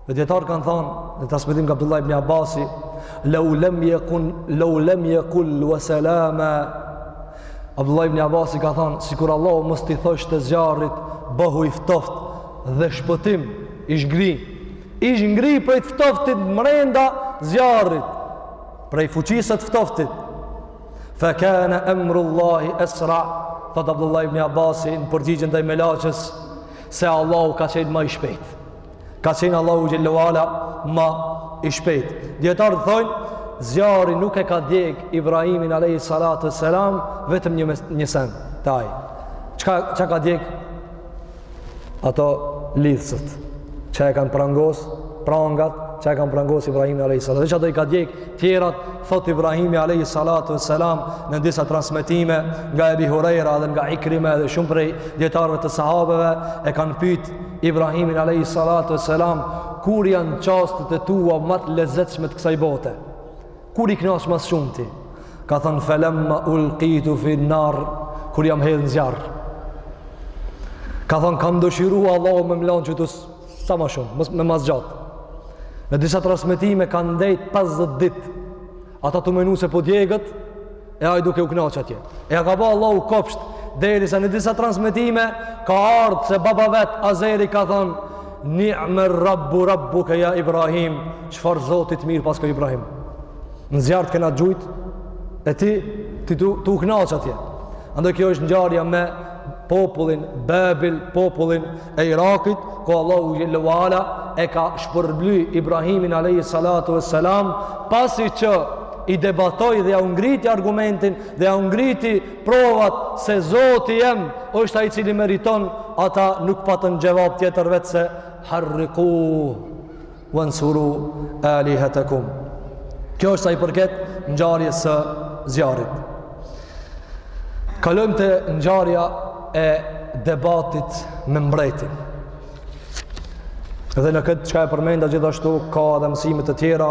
Dhe dijetarët kanë thanë, në transmetim nga Abdullah ibn Abbasi, lau lem jekun, lau lem jekul, wa selama, Abdullah ibn Abbasi ka thënë, sikur Allahu mos t'i thoshte zjarrit, bëhu i ftoft dhe shpëtim, ish ngri. Ish ngri prej të ftoftit mrenda zjarrit, prej fuqisë të ftoftit. Fa kana amru Allahi asra, thot Abdullah ibn Abbasi në përgjigjen ndaj melaqes, se Allahu ka qenë më i shpejt. Ka qenë Allahu xhelle ue ala më i shpejt. Dijetarët thonë zjarri nuk e ka djeg Ibrahimin alayhi salatu selam vetëm një një send te ai. Çka çka ka djeg? Ato lidhsët. Çka e kanë prangos? Prangat, çka e kanë prangos Ibrahimin alayhi salatu. Veç ato i ka djeg tjerat Thot Ibrahimi alayhi salatu wassalam në disa transmetime nga Ebi Hurajra dhe nga Ikrime dhe shumë prej dijetarëve të sahabeve e kanë pyet Ibrahimin alayhi salatu wassalam kur janë çastet e tua më të lezetshme të kësaj bote. Kur je kënaq më së shumti? Ka thënë falamma ulqitu fi nar kur jam hedhë në zjarr. Ka thënë kam dëshiru Allahu me m'lan qaty Sa ma shumë, me ma zgjat. Në disa transmetime ka ndejt 50 dit. Ata tu menu se po djeget, e ai duke u knaq atje. E ia ka ba Allahu kopsht, derisa në disa transmetime, ka ardhë se baba i vet, Azeri ka thonë, ni'me rabbu rabbuke ja Ibrahim, çfarë Zoti t'mirë paske ja Ibrahim. Në zjarr të kena gjujt, e ti, ti tu, tu u knaq atje. Andaj kjo është ngjarja me popullin, Bebil, popullin, e Irakit, ku Allahu xhelle ue ala e ka shpërbly Ibrahimin alejhi Salatu e Selam, pasi që i debatoi dhe jau ngriti argumentin dhe jau ngriti provat se Zoti jem është ai i cili meriton, ata nuk patën xhevap tjetër veçse harrikuh. Wansuru alihatakum. Kjo është sa i përket ngjarjes së zjarrit. Kalojmë te ngjarja e debatit me mbretin. Dhe në këtë çka e përmenda gjithashtu ka edhe mësime të tjera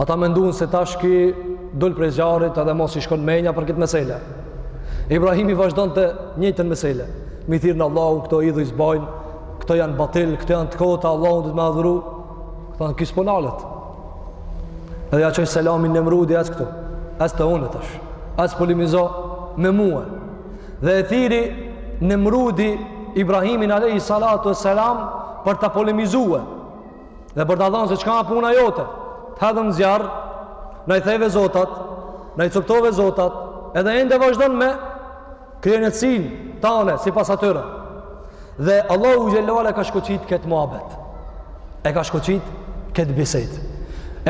Ata mendun se tash ki dul prej zjarit edhe mos i shkon menja për këtë mesele. Ibrahimi vazhdon të njëtën mesele. Me i thirë në Allahu, këto idhuj s'bajnë, këto janë batil, këto janë të kota, Allahu dhet me u adhuru. Këta në kish po nalet. Edhe ja çoj selamin Nemrudi, ec këtu. Ec te unë tash. Ec polemizo me mua. Dhe e thiri Nemrudi Ibrahimin a.s. për ta polemizue. dhe për të thonë se qka a puna jote të hedhëm n'zjarr na i theve zotat na i coptove zotat edhe ende vazhdon me kryeneçësinë tane sipas atyre dhe Allahu xhelle ue ala e ka shkoqit këtë muabet e ka shkoqit këtë bisedë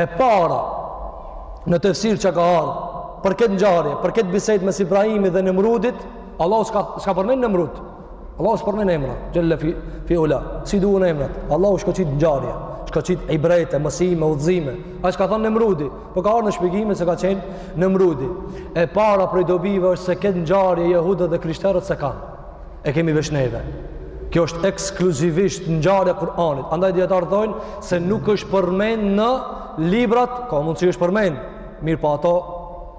e para në tefsir që ka ardhë për këtë ngjarje, për këtë bisedë mes Ibrahimit dhe Nemrudit, Allahu s'ka, s'ka përmend Nemrud, Allahu s'përmend emra, xhelle fi, fi ula, s'i duhen emrat. Allahu shkoqit ngjarje, shkoqit ibrete, mësime, udzime. As s'ka thonë Nemrudi, për po ka ardh në shpjegime se ka qenë Nemrudi. E para prej dobive është se këtë ngjarje jehudët dhe krishterët s'e kanë. E kemi veç neve. Kjo është ekskluzivisht ngjarje e Kur'anit. Andaj dijetarët thojnë se nuk është përmend në librat, ka mundësi që është përmend, mirëpo po ato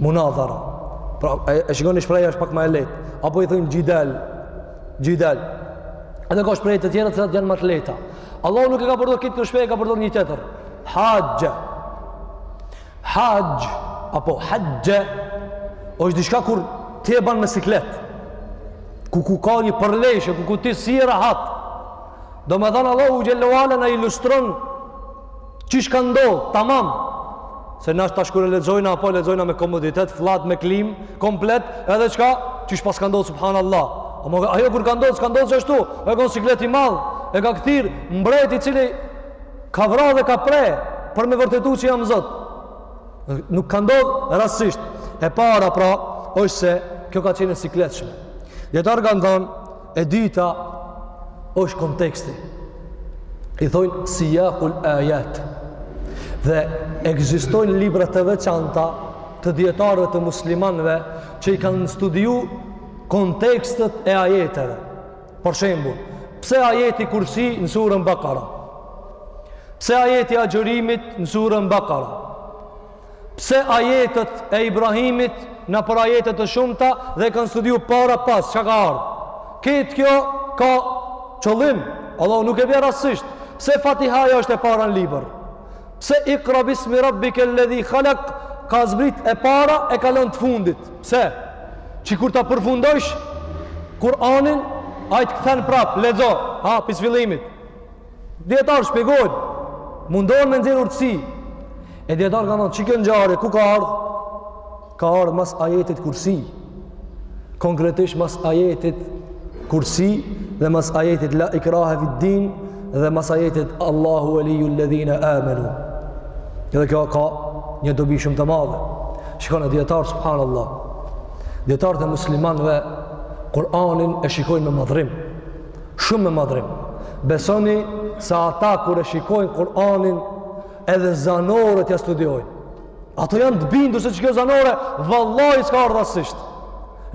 Munadhara. Pra, e, e shikoni shprehja është pak më e lehtë. Apo i thonë xhidal. Xhidal. Edhe ka shprehje të tjera të cilat janë më të lehta. Allahu nuk e ka përdorur këtë shprehje, ka përdorur një tjetër. Hajj. Hajj apo hajj është diçka kur ti e bën me siklet. Ku ku ka një përleshje, ku ku ti s'je rahat. Domethënë Allahu xhelle ue ala na ilustron Qysh ka ndodhë, tamam, se na tash kur e lexojna e po lexojna me komoditet, vllat me klimë, komplet, edhe çka, qysh paska ndodhur subhanallahu. Ama ajo kur ka ndodhur, s'ka ndodhur qashtu, u kon siklet i madh, e ka thirr mbret i cili ka vrarë dhe ka pre për me vërtetu që jam Zot. Nuk ka ndodhur rastësisht. E para pra është se kjo ka qenë e sikletshme. Dijetarët kanë thënë E dyta është konteksti. I thonë sijakul ajat. Dhe ekzistojnë libra të veçanta të dijetarëve të muslimanëve që i kanë studiu kontekstet e ajeteve. Për shembull, pse ajeti kursi në surën bakara? Pse ajeti agjërimit në surën bakara? Pse ajetet e Ibrahimit nëpër ajete të shumta dhe kanë studiu para pas, çka ka ardhë? Ketë kjo ka qëllim, Allahu nuk e bje rastësisht. Pse fatihaja është e para në libër? Pse ikra bismi rabbike ledhi khalak ka zbrit e para e ka lon te fundi? Pse? Që kur ta përfundojsh Kur'anin, ai të kthen prapë, lexo, ha, pi s'fillimit. Dietar shpjegojnë, mundohen me nxjerr urtësi. E dietar kanë thënë, qikjo ngjarje ku ka ardh? Ka ardh mas ajetit kursi. Konkretisht mas ajetit kursi dhe mas ajetit la ikrahe fid din dhe mas ajetit Allahu veliju ledhine amenu. Edhe kjo ka një dobi shumë të madhe. Shikon e dietar subhanallah. Dietarët e muslimanëve Kur'anin e shikojnë me madhrim. Shumë me madhrim. Besoni se ata kur e shikojnë Kur'anin edhe zanorët ja studiojnë. Ato janë të bindur se qikjo zanore, vallahi s'ka ardh rastësisht.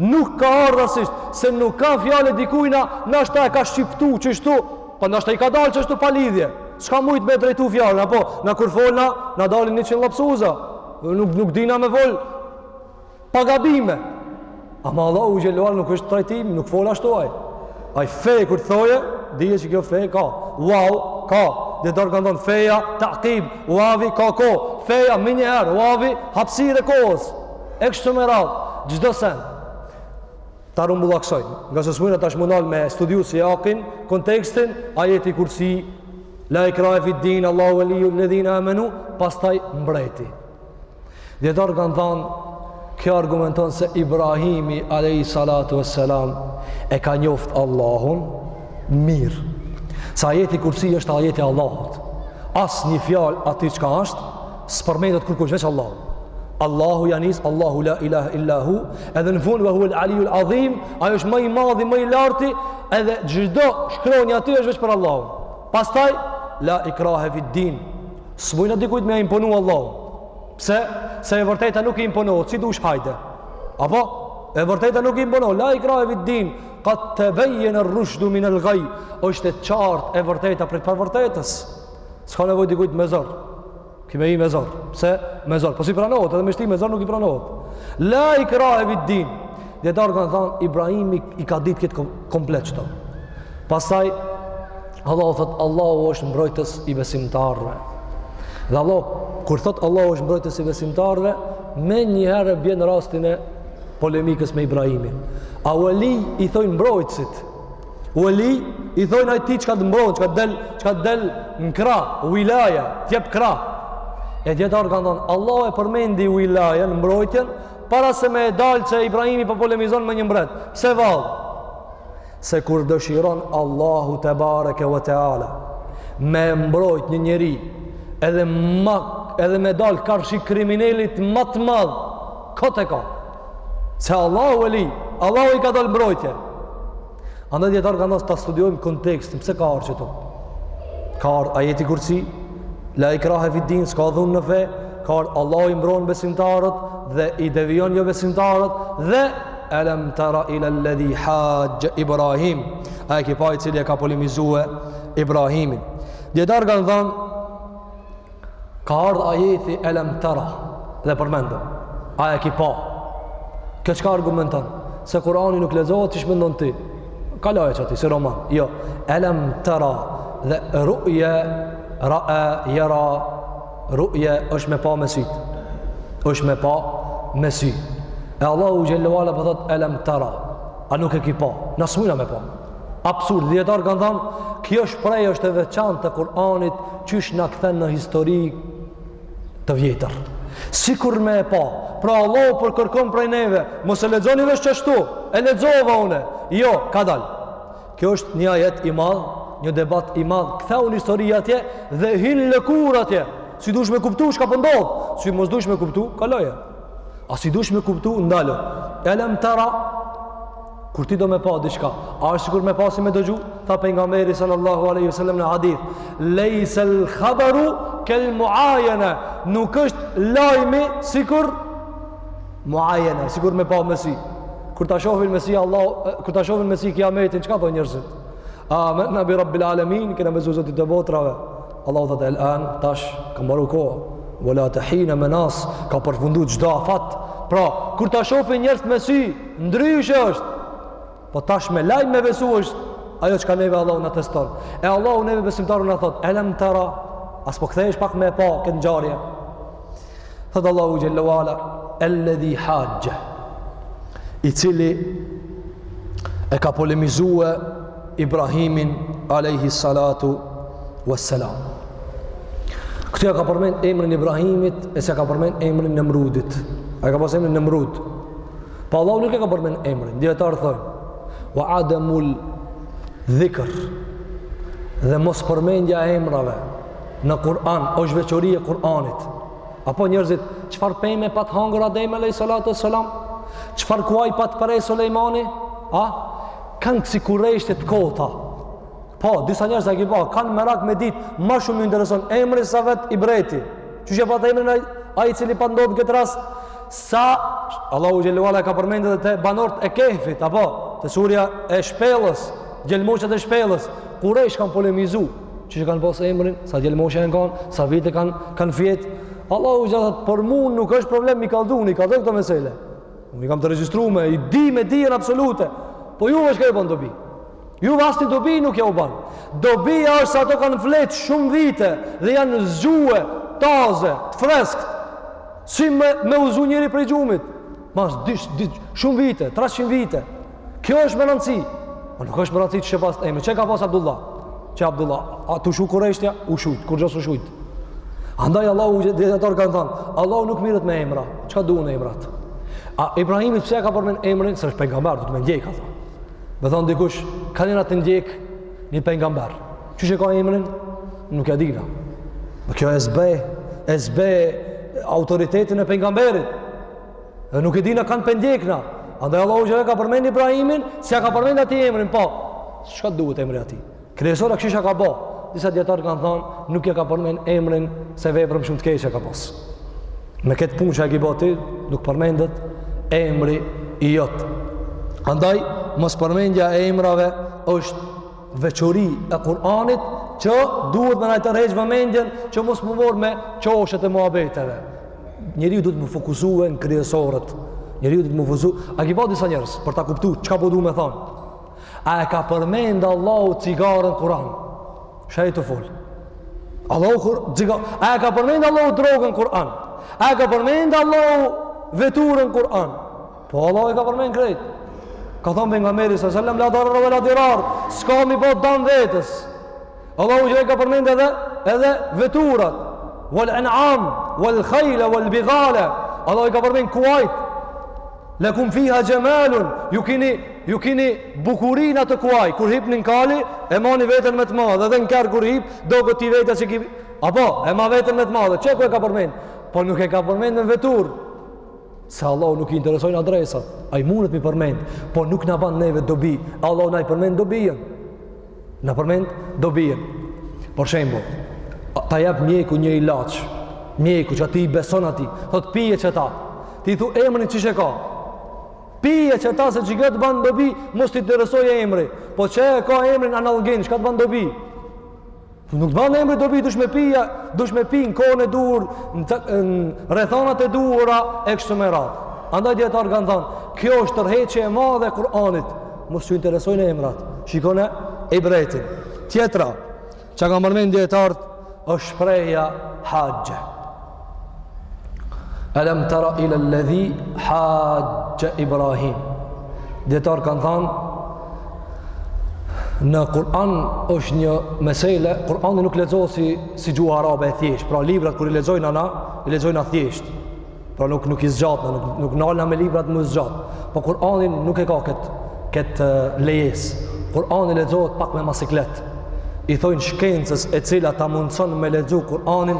Nuk ka ardh rastësisht se nuk ka fjalë dikujt na, ndoshta e ka shqiptu qështu, po ndoshta i ka dalë qështu pa lidhje. S'ka mujt me drejtu fjalën apo na kur folna, na dalin 100 lapsuza. Nuk nuk dina me fol. Pa gabime. Ama Allahu xhel-le xhelaluhu nuk është qashtu, nuk fol ashtu ai. Ai fe-në kur thoje, dije qikjo fe ka. Waw, ka. Dijetarët kanë thënë feja, taqib, wavi, ka ko. Feja, menjëherë, wavi, hapsirë e kohës. E kështu me radhë, çdo sen. Ta rumbullaksoj. Ngase s'mujna ta shmunal me studiu sijakin, kontekstin, ajeti kursi, la ikrahe fid din, Allahu veliju ledhine amenu, pastaj mbreti. Dijetarët kanë thanë, kjo argumenton se Ibrahimi alayhi salatu vesselam e ka njoft Allahun mirë. Se ajeti kursi është ajeti i Allahut. As një fjalë aty çka është, s'përmendet kërkush veç Allahu. Allahu ja nis, Allahu la ilaha illa hu, edhe në fund ve huvel alijul adhim, ai është ma i madhi, ma i larti, edhe çdo shkronjë aty është veç për Allahun. Pastaj la ikrahe fid din, S'mujna dikujt me ja imponu Allahun. Pse? Se e vërteta nuk i imponohet, si t'dush hajde. Apo? E vërteta nuk i imponohet, la ikrahe fid din, kad tebejjene rrushdu minel gajj, është e qartë e vërteta prej të pavërtetës. S'ka nevojë dikujt me zor. Ki me hi me zor. Pse me zor. Po si pranohet, edhe me shti me zor nuk i pranohet. La ikrahe fid din, Dijetarët kanë thanë, Ibrahimi i ka ditë këtë komplet qëto. Pastaj, Allahu thotë, Allahu është mbrojtës i besimtarëve. Dhe Allahu, kur thotë Allahu është mbrojtës i besimtarëve, menjëherë e bjen rastin e polemikës me Ibrahimin. A ueli i thojnë mbrojtësit. Ueli i thojnë atij çka të mbron, çka të del, çka të del në krah, uilaja, t'jep krah. E dijetarët kanë thanë, Allahu e përmendi uilajen mbrojtjen, Para se me e dalë që Ibrahimi po polemizon me një mbret. Se valë. Se kur dëshiron Allahu tebareke ve teala. Me mbrojt një njeri. Edhe, ma, edhe me dalë karshi kriminelit ma të madh. Kot e ka. Se Allahu ueli. Allahu i ka dalë mbrojtje. Andaj dijetarët kanë thanë ta studiojmë kontekstin, pse ka ardhë qëtu? Ka ardhë ajeti kursi, la ikrahe fid-din, s'ka dhunë në fe, ka ardhë Allahu i mbron besimtarët dhe i devijon jobesimtarët dhe elem tera ilel-ledhi haxhe Ibrahim, a e ki pa i cili e ka polemizue Ibrahimin. Dijetarët kanë thanë, ka ardhë ajeti elem tera dhe përmendëm a e ki pa kjo çka argumenton se Kurani nuk lexohet qysh mendon ti kaloje qaty, si roman jo, elem tera dhe ru'je ra'a jera ru'je është me pa me syt është me pa me sy e Allahu xhel-le ue ala po thotë elem tera a nuk e ki pa, na s'mujna me pa Absurd, dijetarët kanë thanë, kjo shprehje është e veçantë e Kur'anit, qysh na kthen në histori të vjetër sikur me e pa, pra Allahu po kërkon prej neve, mos e lexoni veç qashtu, e lexova unë, jo, kadalë. Kjo është një ajet i madh, një debat i madh, kthehu në histori atje dhe hin n'lëkurë atje, si dush me kuptu, çka po ndodh, po si mos dush me kuptu, kaloje. A si dush me kuptu, ndalu. Elem tera, Kur ti do me pa diçka, a është sikur me pa si me dëgju? Tha pejgamberi sallallahu alaihi wasallam në hadith, "Laysa al-khabaru kal muayana." Nuk është lajmi sikur muayana, sikur me pa me sy. Kur ta shohin me sy Allah, kur ta shohin me sy kiametin, çka thonë njerëzit? Amenna bi rabbil alamin, kena besu Zotit të botrave. Allahu thotë el an tash ka mbaruar koha. Wa lata hina manas ka përfunduar çdo afat. Pra, kur ta shohin njerëzit me sy, Ndryshe është. Po tash me lajm me besu është ajo çka neve Allahu na teston. E Allahu neve besimtarëve na thotë, elem tera, a s'po kthehesh pak me pa këtë ngjarje. Thotë Allahu xhel-le ue ala, elledhi haxhe, i cili e ka polemizue Ibrahimin alejhi salatu wassalam. Këtu ja ka përmend emrin e Ibrahimit e s'e ka përmend emrin e Nemrudit. Ai ka pasur emrin Nemrud. Po Allahu nuk e ka përmend emrin. Dijetarët thonë: "Wa adamul dhikr." Dhe mospërmendja e emrave në Kur'an është veçori e Kur'anit. Apo njerëzit, çfarë pemë pat hangur Adem alayhi salatu wassalam? Çfarë kuaj pat pre Sulejmani? A? Kanë ksi kureshtje të kota. Po, disa njerëz a i ki pa, kanë merak me dit, më shumë i intereson emri sesa vetë ibreti. Qysh e pat emrin ai, ai i cili pat ndodhë këtë rast, sa, Allahu xhel-le ue ala e ka përmend edhe te banorët e kehfit, apo, te surja e shpellës, djelmoçat e shpellës, kurejshët kanë polemizu, qysh e kanë pasë emrin, sa djelmoça jan kanë, sa vite kanë, kanë fjetë, Allahu xhel-le ue ala, për mu nuk është problem, mi kallzu, një ka dhe këto mesele, Unë i kam të regjistrume, i di me dijen absolute, po juve s'ka ju ban dobi. Juve asni dobi nuk jau ban. Dobia është se ata kanë flet shumë vite dhe janë zgjue, taze, të freskët. Si me, me u zgju njeri prej gjumit. Mas, dish, dish, shumë vite, 300 vite. Kjo është me rëndësi. Po nuk është me rëndësi qysh e pas emrin. Qe e ka pas Abdullah? Qe Abdullah? A t'u shu kureshtja? U shujt, kurgjo s'u shujt. Andaj Allahu dijetarët kanë thënë, Allahu nuk mirret me emra. Çka duhen emrat? A Ibrahimit pse ia ka përmend emrin? Se është pejgamber, duhet me ndjek atë. Me thon dikush, kena të ndjek një pejgamber. Qysh e ka emrin? Nuk ia dina. Po kjo e zbeh, e zbeh autoritetin e pejgamberit. Dhe nuk e dina kan po e ndjekna. Andaj Allahu xhel-le ka përmend Ibrahimin, s'ia ka përmend atij emrin, po. Çka duhet emri atij? Kryesorja kështu ka bo. Disa dijetarë kanë thonë, nuk ia ka përmend emrin se veprën shumë të keqe ka pas. Me këtë punë që e ki bo ti, nuk përmendet emri i jot. Andaj, mospërmendja e emrave është veçori e Kur'anit që duhet me na e tërheq vëmendjen që mos m'u morë me qoshet e muhabeteve. Njeriu duhet m'u fokusu n'kryesoret. Njeriu duhet m'u fokusu. A ke pa disa njerëz për ta kuptu çka po du me thanë? A e ka përmend Allahu cigaren n'Kur'an? Shajte fol. Allahu kur cigar, a e ka përmend Allahu drogën n'Kur'an? A e ka përmend Allahu veturën n'Kur'an? Po Allahu e ka përmend krejt. Ka thënë pejgamberi sallallahu alajhi wasallam la darara wala dirar. S'ka me i bo dam vetes. Allahu qe e ka përmend edhe edhe veturat, wal an'am, wal khayl, wal bighala. Allahu ka përmend kuajt. Lakum fiha jamalun, ju keni ju keni bukurinë n'ata kuaj kur hipni në kali, e mani veten me të madhe, edhe në kerr kur hip, do që ti vetë që ki a po e ma veten me të madhe. Qe ku e ka përmend? Po nuk e ka përmend me veturë. Se Allahut nuk i interesojnë adresat, ai mundet m'i përmend, po nuk na ban neve dobi. Allahu na e përmend dobien. Na përmend dobien. Për shembull, ta jap mjeku një ilaç, mjeku që ti i beson atij, thot pije qeta. Ti thu emrin qysh e ka. Pije qeta se qika t'ban dobi, mos t'interesojë emri. Po qe e ka emrin analgin, çka të ban dobi? Nuk t'ban emri dobi dush me pi, dush me pi në kohën e duhur, në, në rrethanat e duhura e kështu me radhë. Andaj dijetarë kanë thënë, kjo është tërheqje e madhe e Kur'anit. Mos ju interesojnë emrat. Shikone ibretin. Tjetra, çka kanë përmend dijetarët është shprehja haxhe. Alam tara ila alladhi hajja Ibrahim. Dijetar kan than në Kur'an është një mesele, Kur'ani nuk lexohet si si gjuha arabe e thjesht. Pra librat kur i lexojna na, i lexojna thjesht. Pra nuk nuk i zgjatna, nuk nuk nalna me librat me zgjat. Po Kur'ani nuk e ka kët kët lejes. Kur'ani lexohet pak me ma siklet. I thojnë shkencës e cila ta mundson me lexu Kur'anin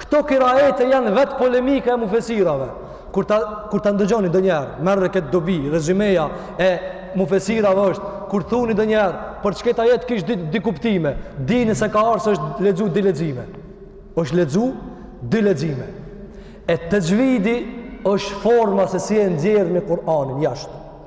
Këto kiraete janë vetë polemika e mufesirave. Kur ta, kur ta ndëgjoni donjëherë, merre këtë dobi, rezymeja e mufesirave është, kur thuni donjëherë, për qëkët ajet kish dy, dy kuptime, dini se ka ardh se është lexu dy lexime. Është lexu dy lexime. E texhvidi është forma se si e nxjerrim Kur'anin, jashtë.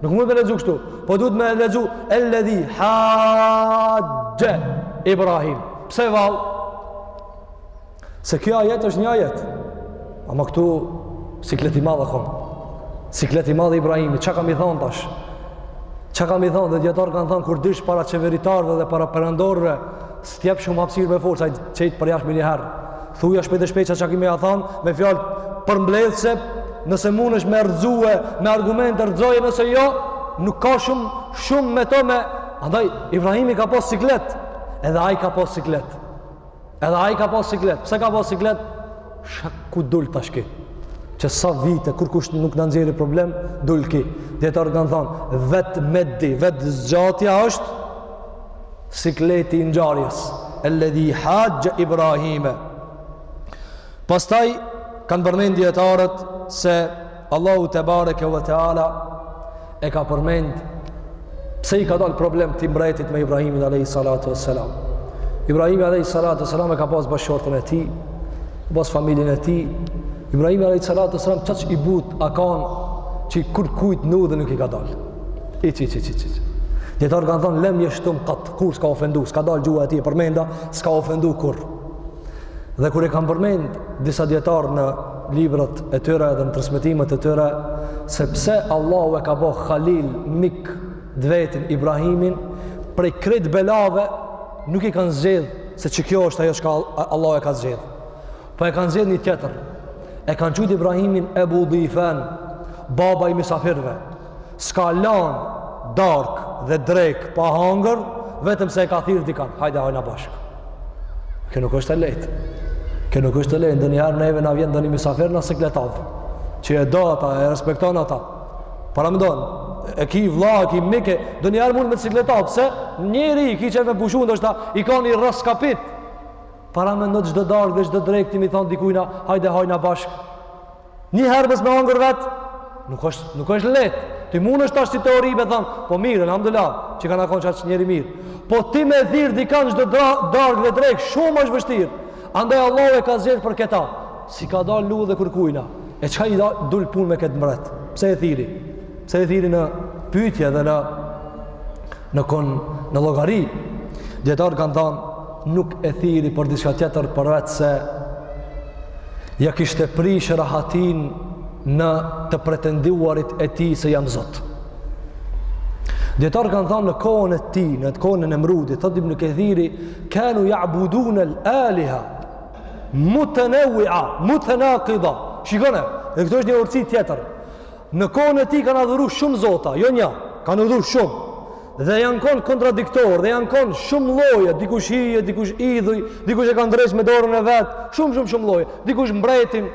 Nuk mund me lexu kështu. Po duhet me lexu Elledhi haxhe Ibrahim. Pse vallë? Se kjo ajet është një ajet. Ama këtu siklet i madh a kon. Siklet i madh i Ibrahimit. Ça kam me i thonë tash? Ça kam me i thonë? Dhe dijetarë kanë thonë kur dilsh para qeveritarëve dhe para perandorëve T'jep shumë hapësirë me forcë, ai t'qet përjashtë menjëherë. Thuja shpejt e shpejt çka ki me ia thon, me fjalë përmbledhëse, nëse mundesh me rrëzue, me argumente rrëzoje, nëse jo, nuk ka shumë shumë me to me andaj Ibrahimi ka pas siklet. Edhe ai ka pas siklet. Edhe ai ka pas siklet. Pse ka pas siklet? Sha ku dul tash ky? Që sa vite kurrkush nuk na nxerri problem, dul ky. Dijetar kan thon, vet meddi, vet zgjatja është Sikleti i ngjarjes, Elledhi hajja Ibrahime. Pastaj kanë përmend dijetarët se Allahu tebareke ve teala e ka përmend pse i ka dalë problem atij mbretit me Ibrahimin alayhi salatu wassalam. Ibrahimi alayhi salatu wassalam e ka pas bashkëshortën e tij, ka pas familjen e tij. Ibrahimi alayhi salatu wassalam qaq i butë a kanë që kurrkujt në udhë nuk i ka dalë. Hiç, hiç, hiç, hiç. Dijetarë kanë thonë, lem jeshtum kat, kurrë s'ka ofendu, s'ka dalë gjuha e tij, e përmenda, s'ka ofendu kurrë. Dhe kur e kanë përmend, disa dijetarë në librat e tyre dhe në transmetimet e tyre, se pse Allahu e ka bo Khalil mik t'vetin Ibrahimin, prej krejt belave, nuk i kanë zgjedhë, se qëkjo është ajo që Allahu e ka zgjedhë. Po e kanë zgjedhë një tjetër. E kanë qujt Ibrahimin Ebu Difen, baba i misafirëve. S'ka lanë darkë dhe drekë pa hangër, vetëm se e ka thirr dikan. Hajde, hajna bashkë. Kjo nuk është e lehtë. Kjo nuk është e lehtë. Donjëherë neve na vjen donjë misafir na sikletav. Që e do ata, e respekton ata. Paramendo, e ki vlla, e ki mik, e donjëherë mund me të sikletat, se njeri e ki qef me pushu, ndoshta je kan i rraskapit, Paramendo çdo darkë dhe çdo drekë ti me i thonë dikujna, hajde hajna bashkë. Një herë mos me hangër vetë, nuk është, nuk është lehtë. Ti munësh tash si teori me thonë, po mirë, alhamdulillah, që kanë konë që njeri mirë. Po ti me thirr dikan çdo darkë dhe drekë, shumë është vështirë. Andaj Allahu e ka zgjedh për këta. S'i ka dalë lu dhe kurkujna. E çka i dalë dul punë me këtë mbret? Pse e thirri? Pse e thirri në pytje dhe në Në kon në llogari, dijetarët kanë thënë nuk e thirri për diçka tjetër përveç se ja kishte prish rahatinë në të pretenduarit e tij se jam Zot. Dijetarët kanë thënë në kohën e tij, në kohën e Nemrudit, thotë Ibni Kethiri, kanu ya'budun al-aliha mutanawwi'a, mutanaqida. Shikone, dhe këto është një urtësi tjetër. Në kohën e tij kanë adhuru shumë zota, jo një, kanë adhuru shumë. Dhe janë kon kontradiktor, dhe janë kon shumë lloje, dikush yje, dikush idhuj, dikush e kanë ndreq me dorën e vet, shumë shumë shumë lloje. Dikush mbretin.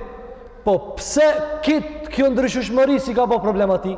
Po pse kit kjo ndryshueshmëri s'i ka ba problem atij?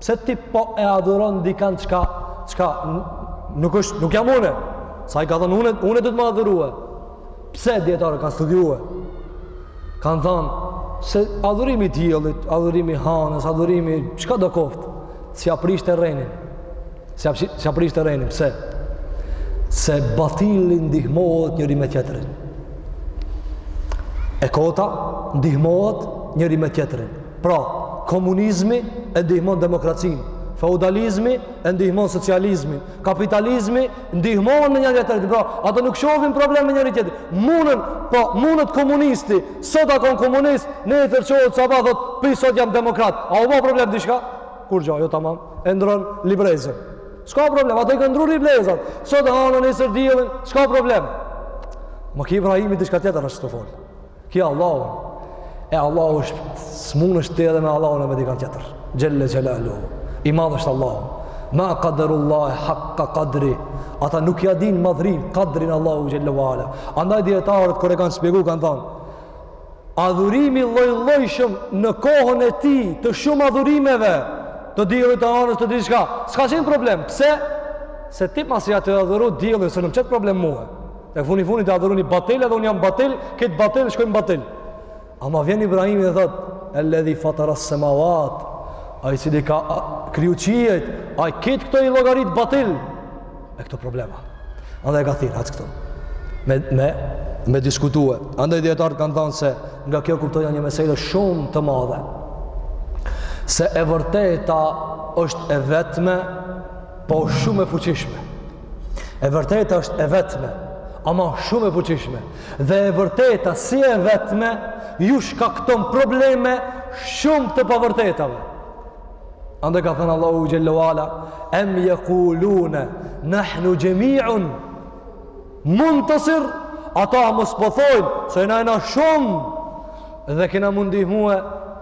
Pse ti po e adhuron dikan çka, çka nuk, është, nuk jam une? Se ai ka thonë, une, une du të më adhurue. Pse? Dijetarët kanë studiue? Kanë thonë, se adhurimi i diellit, adhurimi i hanës, adhurimi, çka do koftë, s'ja prishte rrenën. S'ja, s'ja prishte rrenën. Pse? Se batili ndihmohet njëri me tjetrin. E kota ndihmohet njëri me tjetrin. Pra, komunizmi e ndihmon demokracinë, feudalizmi e ndihmon socializmin, kapitalizmi ndihmon me njëri tjetrin. Pra, ato nuk shohin problem me njëri tjetrin. Mundën, po mundet komunisti, sot a kon komunist, nesër çohet sabah thot, pi sot jam demokrat. A u bë problem diçka? Kurgja, jo tamam. E ndrron librezën. S'ka problem, ato i kanë ndrru librezat. Sot hanën, nesër diellin, s'ka problem. Ama ky Ibrahimi diçka tjetër është tu fol. Ky Allahun. E Allahu është s'munësh ti edhe me Allahun e me dikan tjetër. Xhelle xhelaluhu. I madh është Allahu. Ma kaderullahi hakka kadri. Ata nuk ja din madhërinë, kadrin Allahut xhelle ve ala. Andaj dijetarët kur e kanë spjegu kanë thonë, adhurimi i llojllojshëm në kohën e tij të shumë adhurimeve të diellit, të hanës, të diçka, s'ka qenë problem. Pse? Se ti masi je tu adhuru diellin, s'më qet problem mue. Te funi i funit adhuroni batil edhe unë jam batil, këtë batil shkojmë batil. Ama vjen Ibrahimi dhe thot, el-ledhi fataras-semavat, ai i cili ka kriju qiejt, ai krejt këto i llogarit batil, e këto problema. Andaj e ka thirr, hec këtu, me, me, me diskutue. Andaj dijetarët kanë thanë se nga kjo kuptojna një meselë shumë të madhe, se e vërteta është e vetme, po shumë e fuqishme. E vërteta është e vetme, ama shumë e fuqishme. Dhe e vërteta si e vetme ju shkakton probleme shumë të pavërtetave. Andaj ka thënë Allahu Xhelle ve ala, em jekulune, nahnu xhemiun muntesir, ata mos po thojnë se na jena shumë, dhe kena me u ndihmue,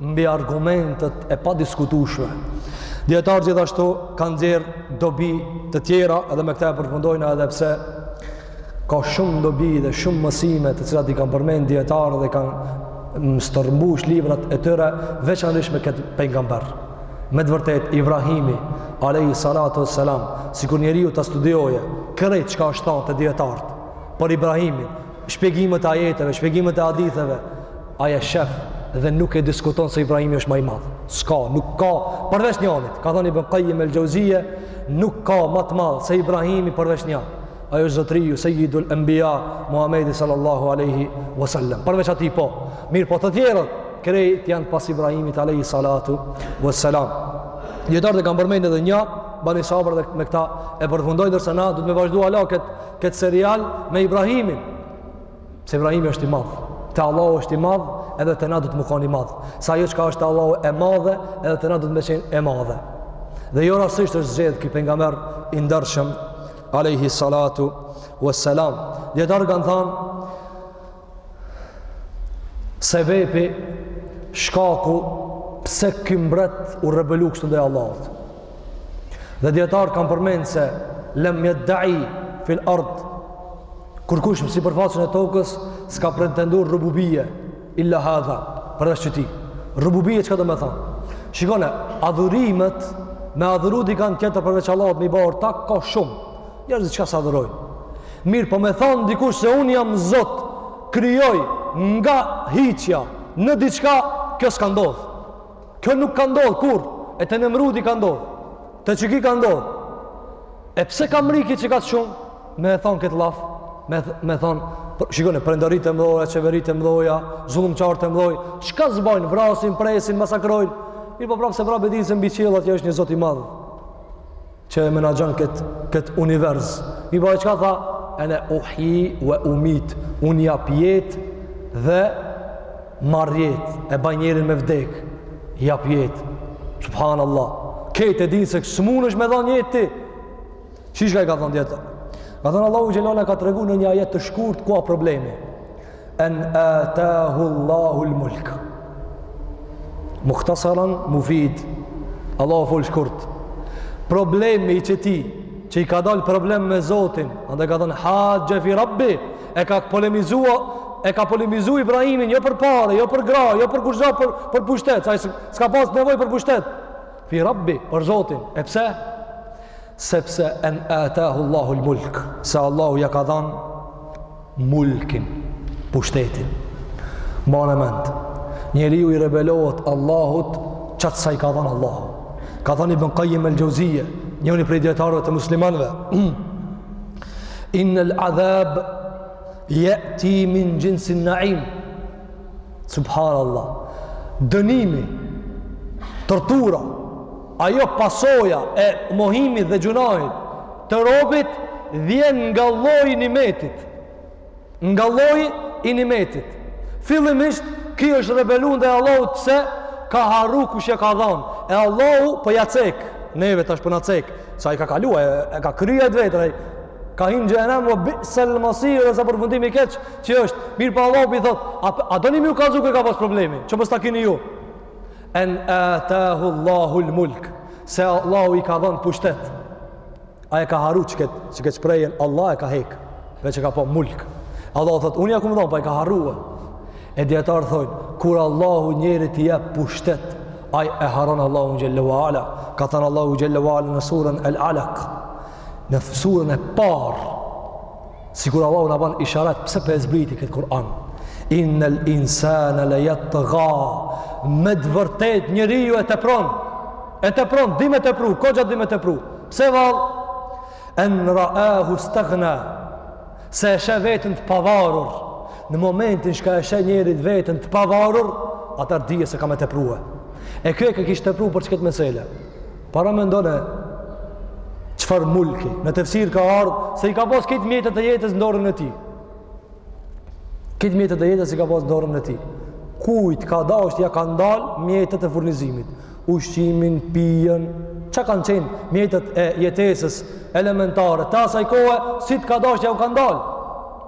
mbi argumentet e padiskutushme. Dijetarët gjithashtu kanë nxjerrë dobi të tjera edhe me këta e përfundojna edhe pse ka shumë dobi dhe shumë mësime të cilat i kanë përmend dijetarët dhe kanë stërmbush librat e tyre veçanërish me këtë pejgamber. Me të vërtetë, Ibrahimi, alejhi salatu ve selam, sikur njeriu ta studiojë krejt çka është te dijetarët për Ibrahimin, shpjegimet e ajeteve, shpjegimet e haditheve, ai e shef dhe nuk e diskuton se Ibrahimi është ma i madh. S'ka, nuk ka, përveç njanit, ka thanë Ibn Kajim el Xheuzije, nuk ka ma të madh se Ibrahimi përveç një. Ai është zotëriu, sejjidul enbija, Muhammedi sallallahu aleyhi wasallam. Përveç atij po, mirëpo të tjerët, krejt janë pas Ibrahimit aleyhi salatu wasallam. Dijetarët e kanë përmend edhe një, bani sabër dhe me këta e përfundoj, ndërsa na do të me vazhdu hala këtë Këtë serial me Ibrahimin. Se Ibrahimi është i madh. Te Allahu është i madh, edhe te na do të me kon i madh. Se ajo çka është te Allahu e madhe, edhe te na do të me qenë e madhe. Dhe jo rastisht është zgjedh ky pejgamber i ndershëm alayhi salatu wassalam. Dijetarët kanë thënë Sebepi, shkaku, pse ky mbret u rebelu kështu ndaj Allahut. Dhe dijetarët kanë përmend se lem yedda'i fil ard kurkush në sipërfaqen e tokës s'ka pretenduar rububie illa hadha përveç këtij. Rububie çka domethanë? Shikone, adhurimet me adhuru dikan tjetër përveç Allahut me i ba ortak ka shumë. Njerëzit çka s'adhurojnë. Mirëpo me thanë dikush se unë jam zot, krijoj nga hiçja në diçka, kjo s'ka ndodh. Kjo nuk ka ndodh kurrë. E te Nemrudi ka ndodh. Te qiky ka ndodh. E pse ka mrri ky qikaq shumë me e thanë këtë llaf, me, th me thanë, shikone, perandoritë e mdhaja, qeveritë e mdhaja, zullumqarët e mdhaj, çka s'bajnë, vrasin, presin, masakrojnë, mirëpo prapë se prapë e dinë se mbi qiellat është një zot i madh. që e menaxhon kët kët univers. Mirëpo ai çka tha? Ana uhyi wa umit. Un jap jetë dhe marr jetë, e bën njërin me vdek. Jap jetë. Subhanallah. Krejt e dinë se s'munesh me dhon jetë ti. Qysh ka thon jetë? Ka thon Allahu xhelle ve ala ka tregu në një ajet të shkurt ku a problemi. En atahu Allahu al-mulk. Mukhtasaran mufid. Allahu fol shkurt. Problemi i çeti që i ka dal problem me Zotin, andaj ka thanë hajja fi rabbi, e ka polemizua, e ka polemizu Ibrahimin jo për pare, jo për gra, jo për kurrë, për për pushtet, ai s'ka pas nevojë për pushtet. Fi rabbi, për Zotin. E pse? Sepse en atahu Allahu al-mulk. Se Allahu ja ka dhanë Mulkin, pushtetin. Mbane mend, njeriu i rebelohet Allahut qatë sa i ka dhanë Allahu. Ka thanë Ibn Kajim el-Xhevzije, njëni prej dijetarëve të muslimanve. Innel adhab je'ti min xhinsin naim. Subhanallah. Dënimi, tortura, Ajo pasoja e mohimit dhe gjunahit të robit vjen nga lloji i nimetit. Nga lloji i nimetit. Fillimisht ky është rebelu ndaj Allahut pse ka harru kush ja ka dhanë. E Allahu po ja cek, neve tash po na cek, se ai ka kalu, e, e ka kry atë vetë ai. Ka hi në xhehenem wa bisal masir, sa përfundimi i keq që është. Mirëpo Allahu po i thot, a, a doni me ju kallzu ku e ka pas problemi? Që mos ta keni ju. en atahu Allahu al-mulk se Allahu i ka dhanë pushtet ai e ka harru qikëtë qikëtë shprehjen Allah e ka hek veç e ka pa mulk Allahu thot unë ja kom dhanë po ai e ka harru e dijetarët thojnë kur Allahu njerit i jep pushtet ai e harron Allahun xhelle wa ala ka thanë Allahu xhelle wa ala në surën el alak në surën e parë Sikur Allahu na ban isharat pse po e zbriti këtë Kur'an. Innal insana la yatgha. Me të vërtetë njeriu e tepron. E tepron, di me tepru, koxha di me tepru. Pse vallë? En ra'ahu staghna. Se e sheh veten të pavarur. Në momentin që e sheh njeri veten të pavarur, atëherë dije se ka me teprua. E kjo e ka kish tepru për qikëtë mesele. Paramendone, çfarë mulki, në tefsir ka ardhë, se i ka pas kejt mjetet e jetës në dorën e tij. Kejt mjetet e jetës i ka pas në dorën e tij. Kujt ka dasht ja ka ndalë mjetet e furnizimit, ushqimin, pijen, që kanë qenë mjetet e jetesës elementare, të asaj kohe, si të ka dasht ja u ka ndalë.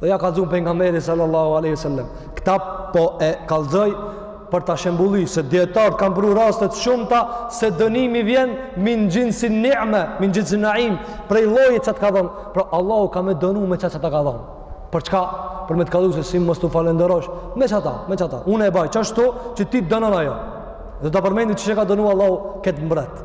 dhe ja kallzon pejgamberi sallallahu alaihi wasallam këta po e kallzoj për atë shembull se dijetarët kanë pru raste të shumta se dënimi vjen min jinsi ni'me min jinsi na'im prej llojit që të ka dhanë pra Allahu ka me dënu me çka ta ka dhanë për çka për me të kallzu se si mos të falënderosh me çata me çata unë e baj çashtu që të dënon ajo dhe ta përmendi qysh e ka dënu Allahu këtë mbret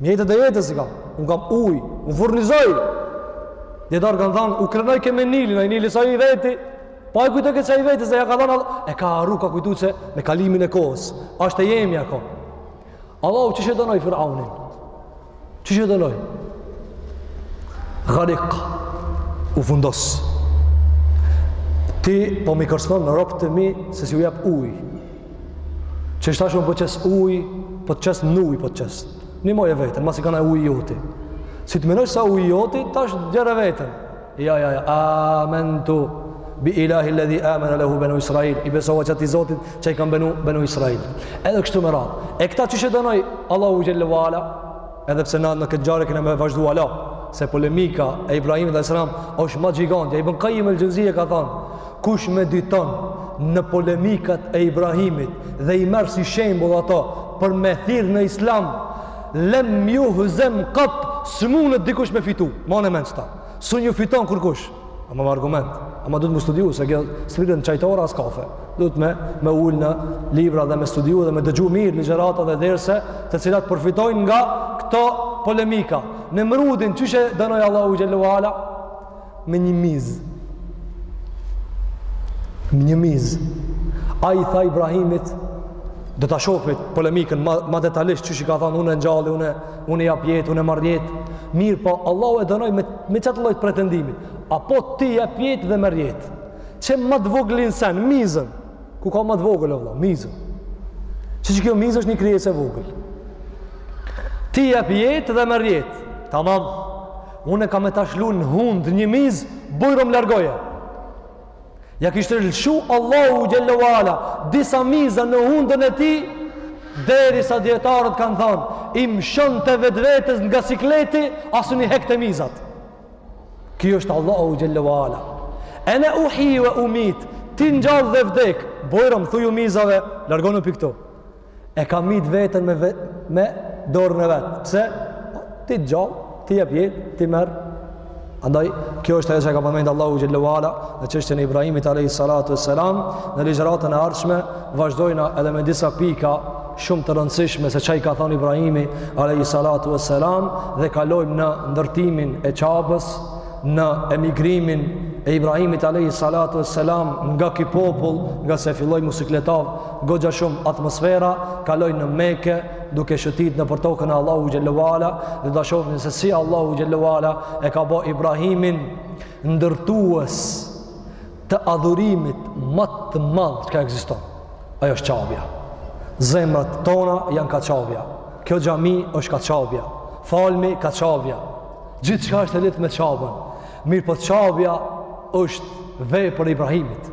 Mjetet e jetës i kam. Unë kam uj, unë furnizoj. Dijetarët kanë thanë, u krenojke me Nilin, ai Nili s'â i veti. Po e kujtojke se â i veti, se ja ka thanë, e ka arru, ka kujtu se me kalimin e kohës. Asht e jemja kjo. Allahu qysh e dënoi Firaunin? Qysh e dënoi? Gharik, u fundos. Ti po m'i kërcënon robtë e mi, se s'ju jep uj. Qe tash po t'qes uj, po t'qes n'uj, po t'qes. Po nimoje veten, masi kanka uji i joti. Si të menojsh s'â uji i joti, tash nxjerre veten. Ja, ja, ja, amentu bi ilahi-lledhi amene lehu benu Israel, i besova q'atij Zotit që i kanë benu, benu Israel. Edhe kështu me ratë. E këta qysh i dënoi Allahu xhel-le ve ala, Edhe pse na në këtë ngjarje kena me vazhdu ala, se polemika e Ibrahimit alayhis salam është ma gjigante. Ibn Qayyim al-Xhevzije ka thënë, kush mediton në polemikat e Ibrahimit dhe i merr si shembull ato për me thirr në Islam, lem yuhzam qat, s'mund dikush me fitu. Mane n'mend çka tha. S'un ju fiton kurkush. Ama me argument. Ama duhet me studiu, se kjo s'pihen çajtore as kafe. Duhet me, me u ul në libra dhe me studiu dhe me dëgju mirë ligjerata dhe derse të cilat përfitojnë nga këto polemika. Nemrudin, qysh e dënoi Allahu xhel-le ve ala? Me një mizë. Me një mizë. Ai i tha Ibrahimit, do ta shohim polemikën ma, ma detalisht, qysh i ka thanë, unë e ngjalli, unë e Unë jap jetë, unë marr jetë. Mirë, po Allahu e dënoi me q'at lloj pretendimi. A po ti jap jetë dhe merr jetë. Qe ma t'voglin sen mizën. Ku ka ma të vogël vëlla, mizën. Çi që kjo mizë është një krijesë e vogël. Ti jap jetë dhe merr jetë. Tamam. Unë kam me ta lshu në hundë një mizë, bujrom largoje. Ia kishte lëshu Allahu xhel-le ve ala disa miza në hundën e tij, derisa dijetarët kanë thanë, i mshonte vetvetes nga sikleti, as s'un i hekte mizat. Ky është Allahu xhel-le ve ala. Ene uhji ue umit, ti ngjall dhe vdekë, bujrum, thuju mizave, largonu pi këtu. E ka myt veten me me dorën e vet. Pse? Ti ngjall, ti jep jetë, ti merr. Andaj kjo është ajo që ka përmendur Allahu xhel-le ve ala në çështjen e Ibrahimit alayhi salatu wassalam, në ligjëratën e ardhshme vazhdojna edhe me disa pika shumë të rëndësishme se ça i ka thënë Ibrahimi alayhi salatu wassalam dhe kalojmë në ndërtimin e Qabës, në emigrimin e Ibrahimit alayhi salatu wassalam nga ky popull, ngase filloi me u sikletav Goxha shumë atmosfera kaloj në Mekë duke shëtit nëpër tokën e Allahu xhel-le ve ala dhe ta shofim se si Allahu xhel-le ve ala e ka bo Ibrahimin ndërtuës të adhurimit ma të madh çka ekziston. Ajo është Qabja. Zemrat tona janë ka Qabja. Kjo xhami është ka Qabja. Falmi ka Qabja. Gjithçka është e lidht me Qabën. Mirëpo Qabja është vepër e Ibrahimit.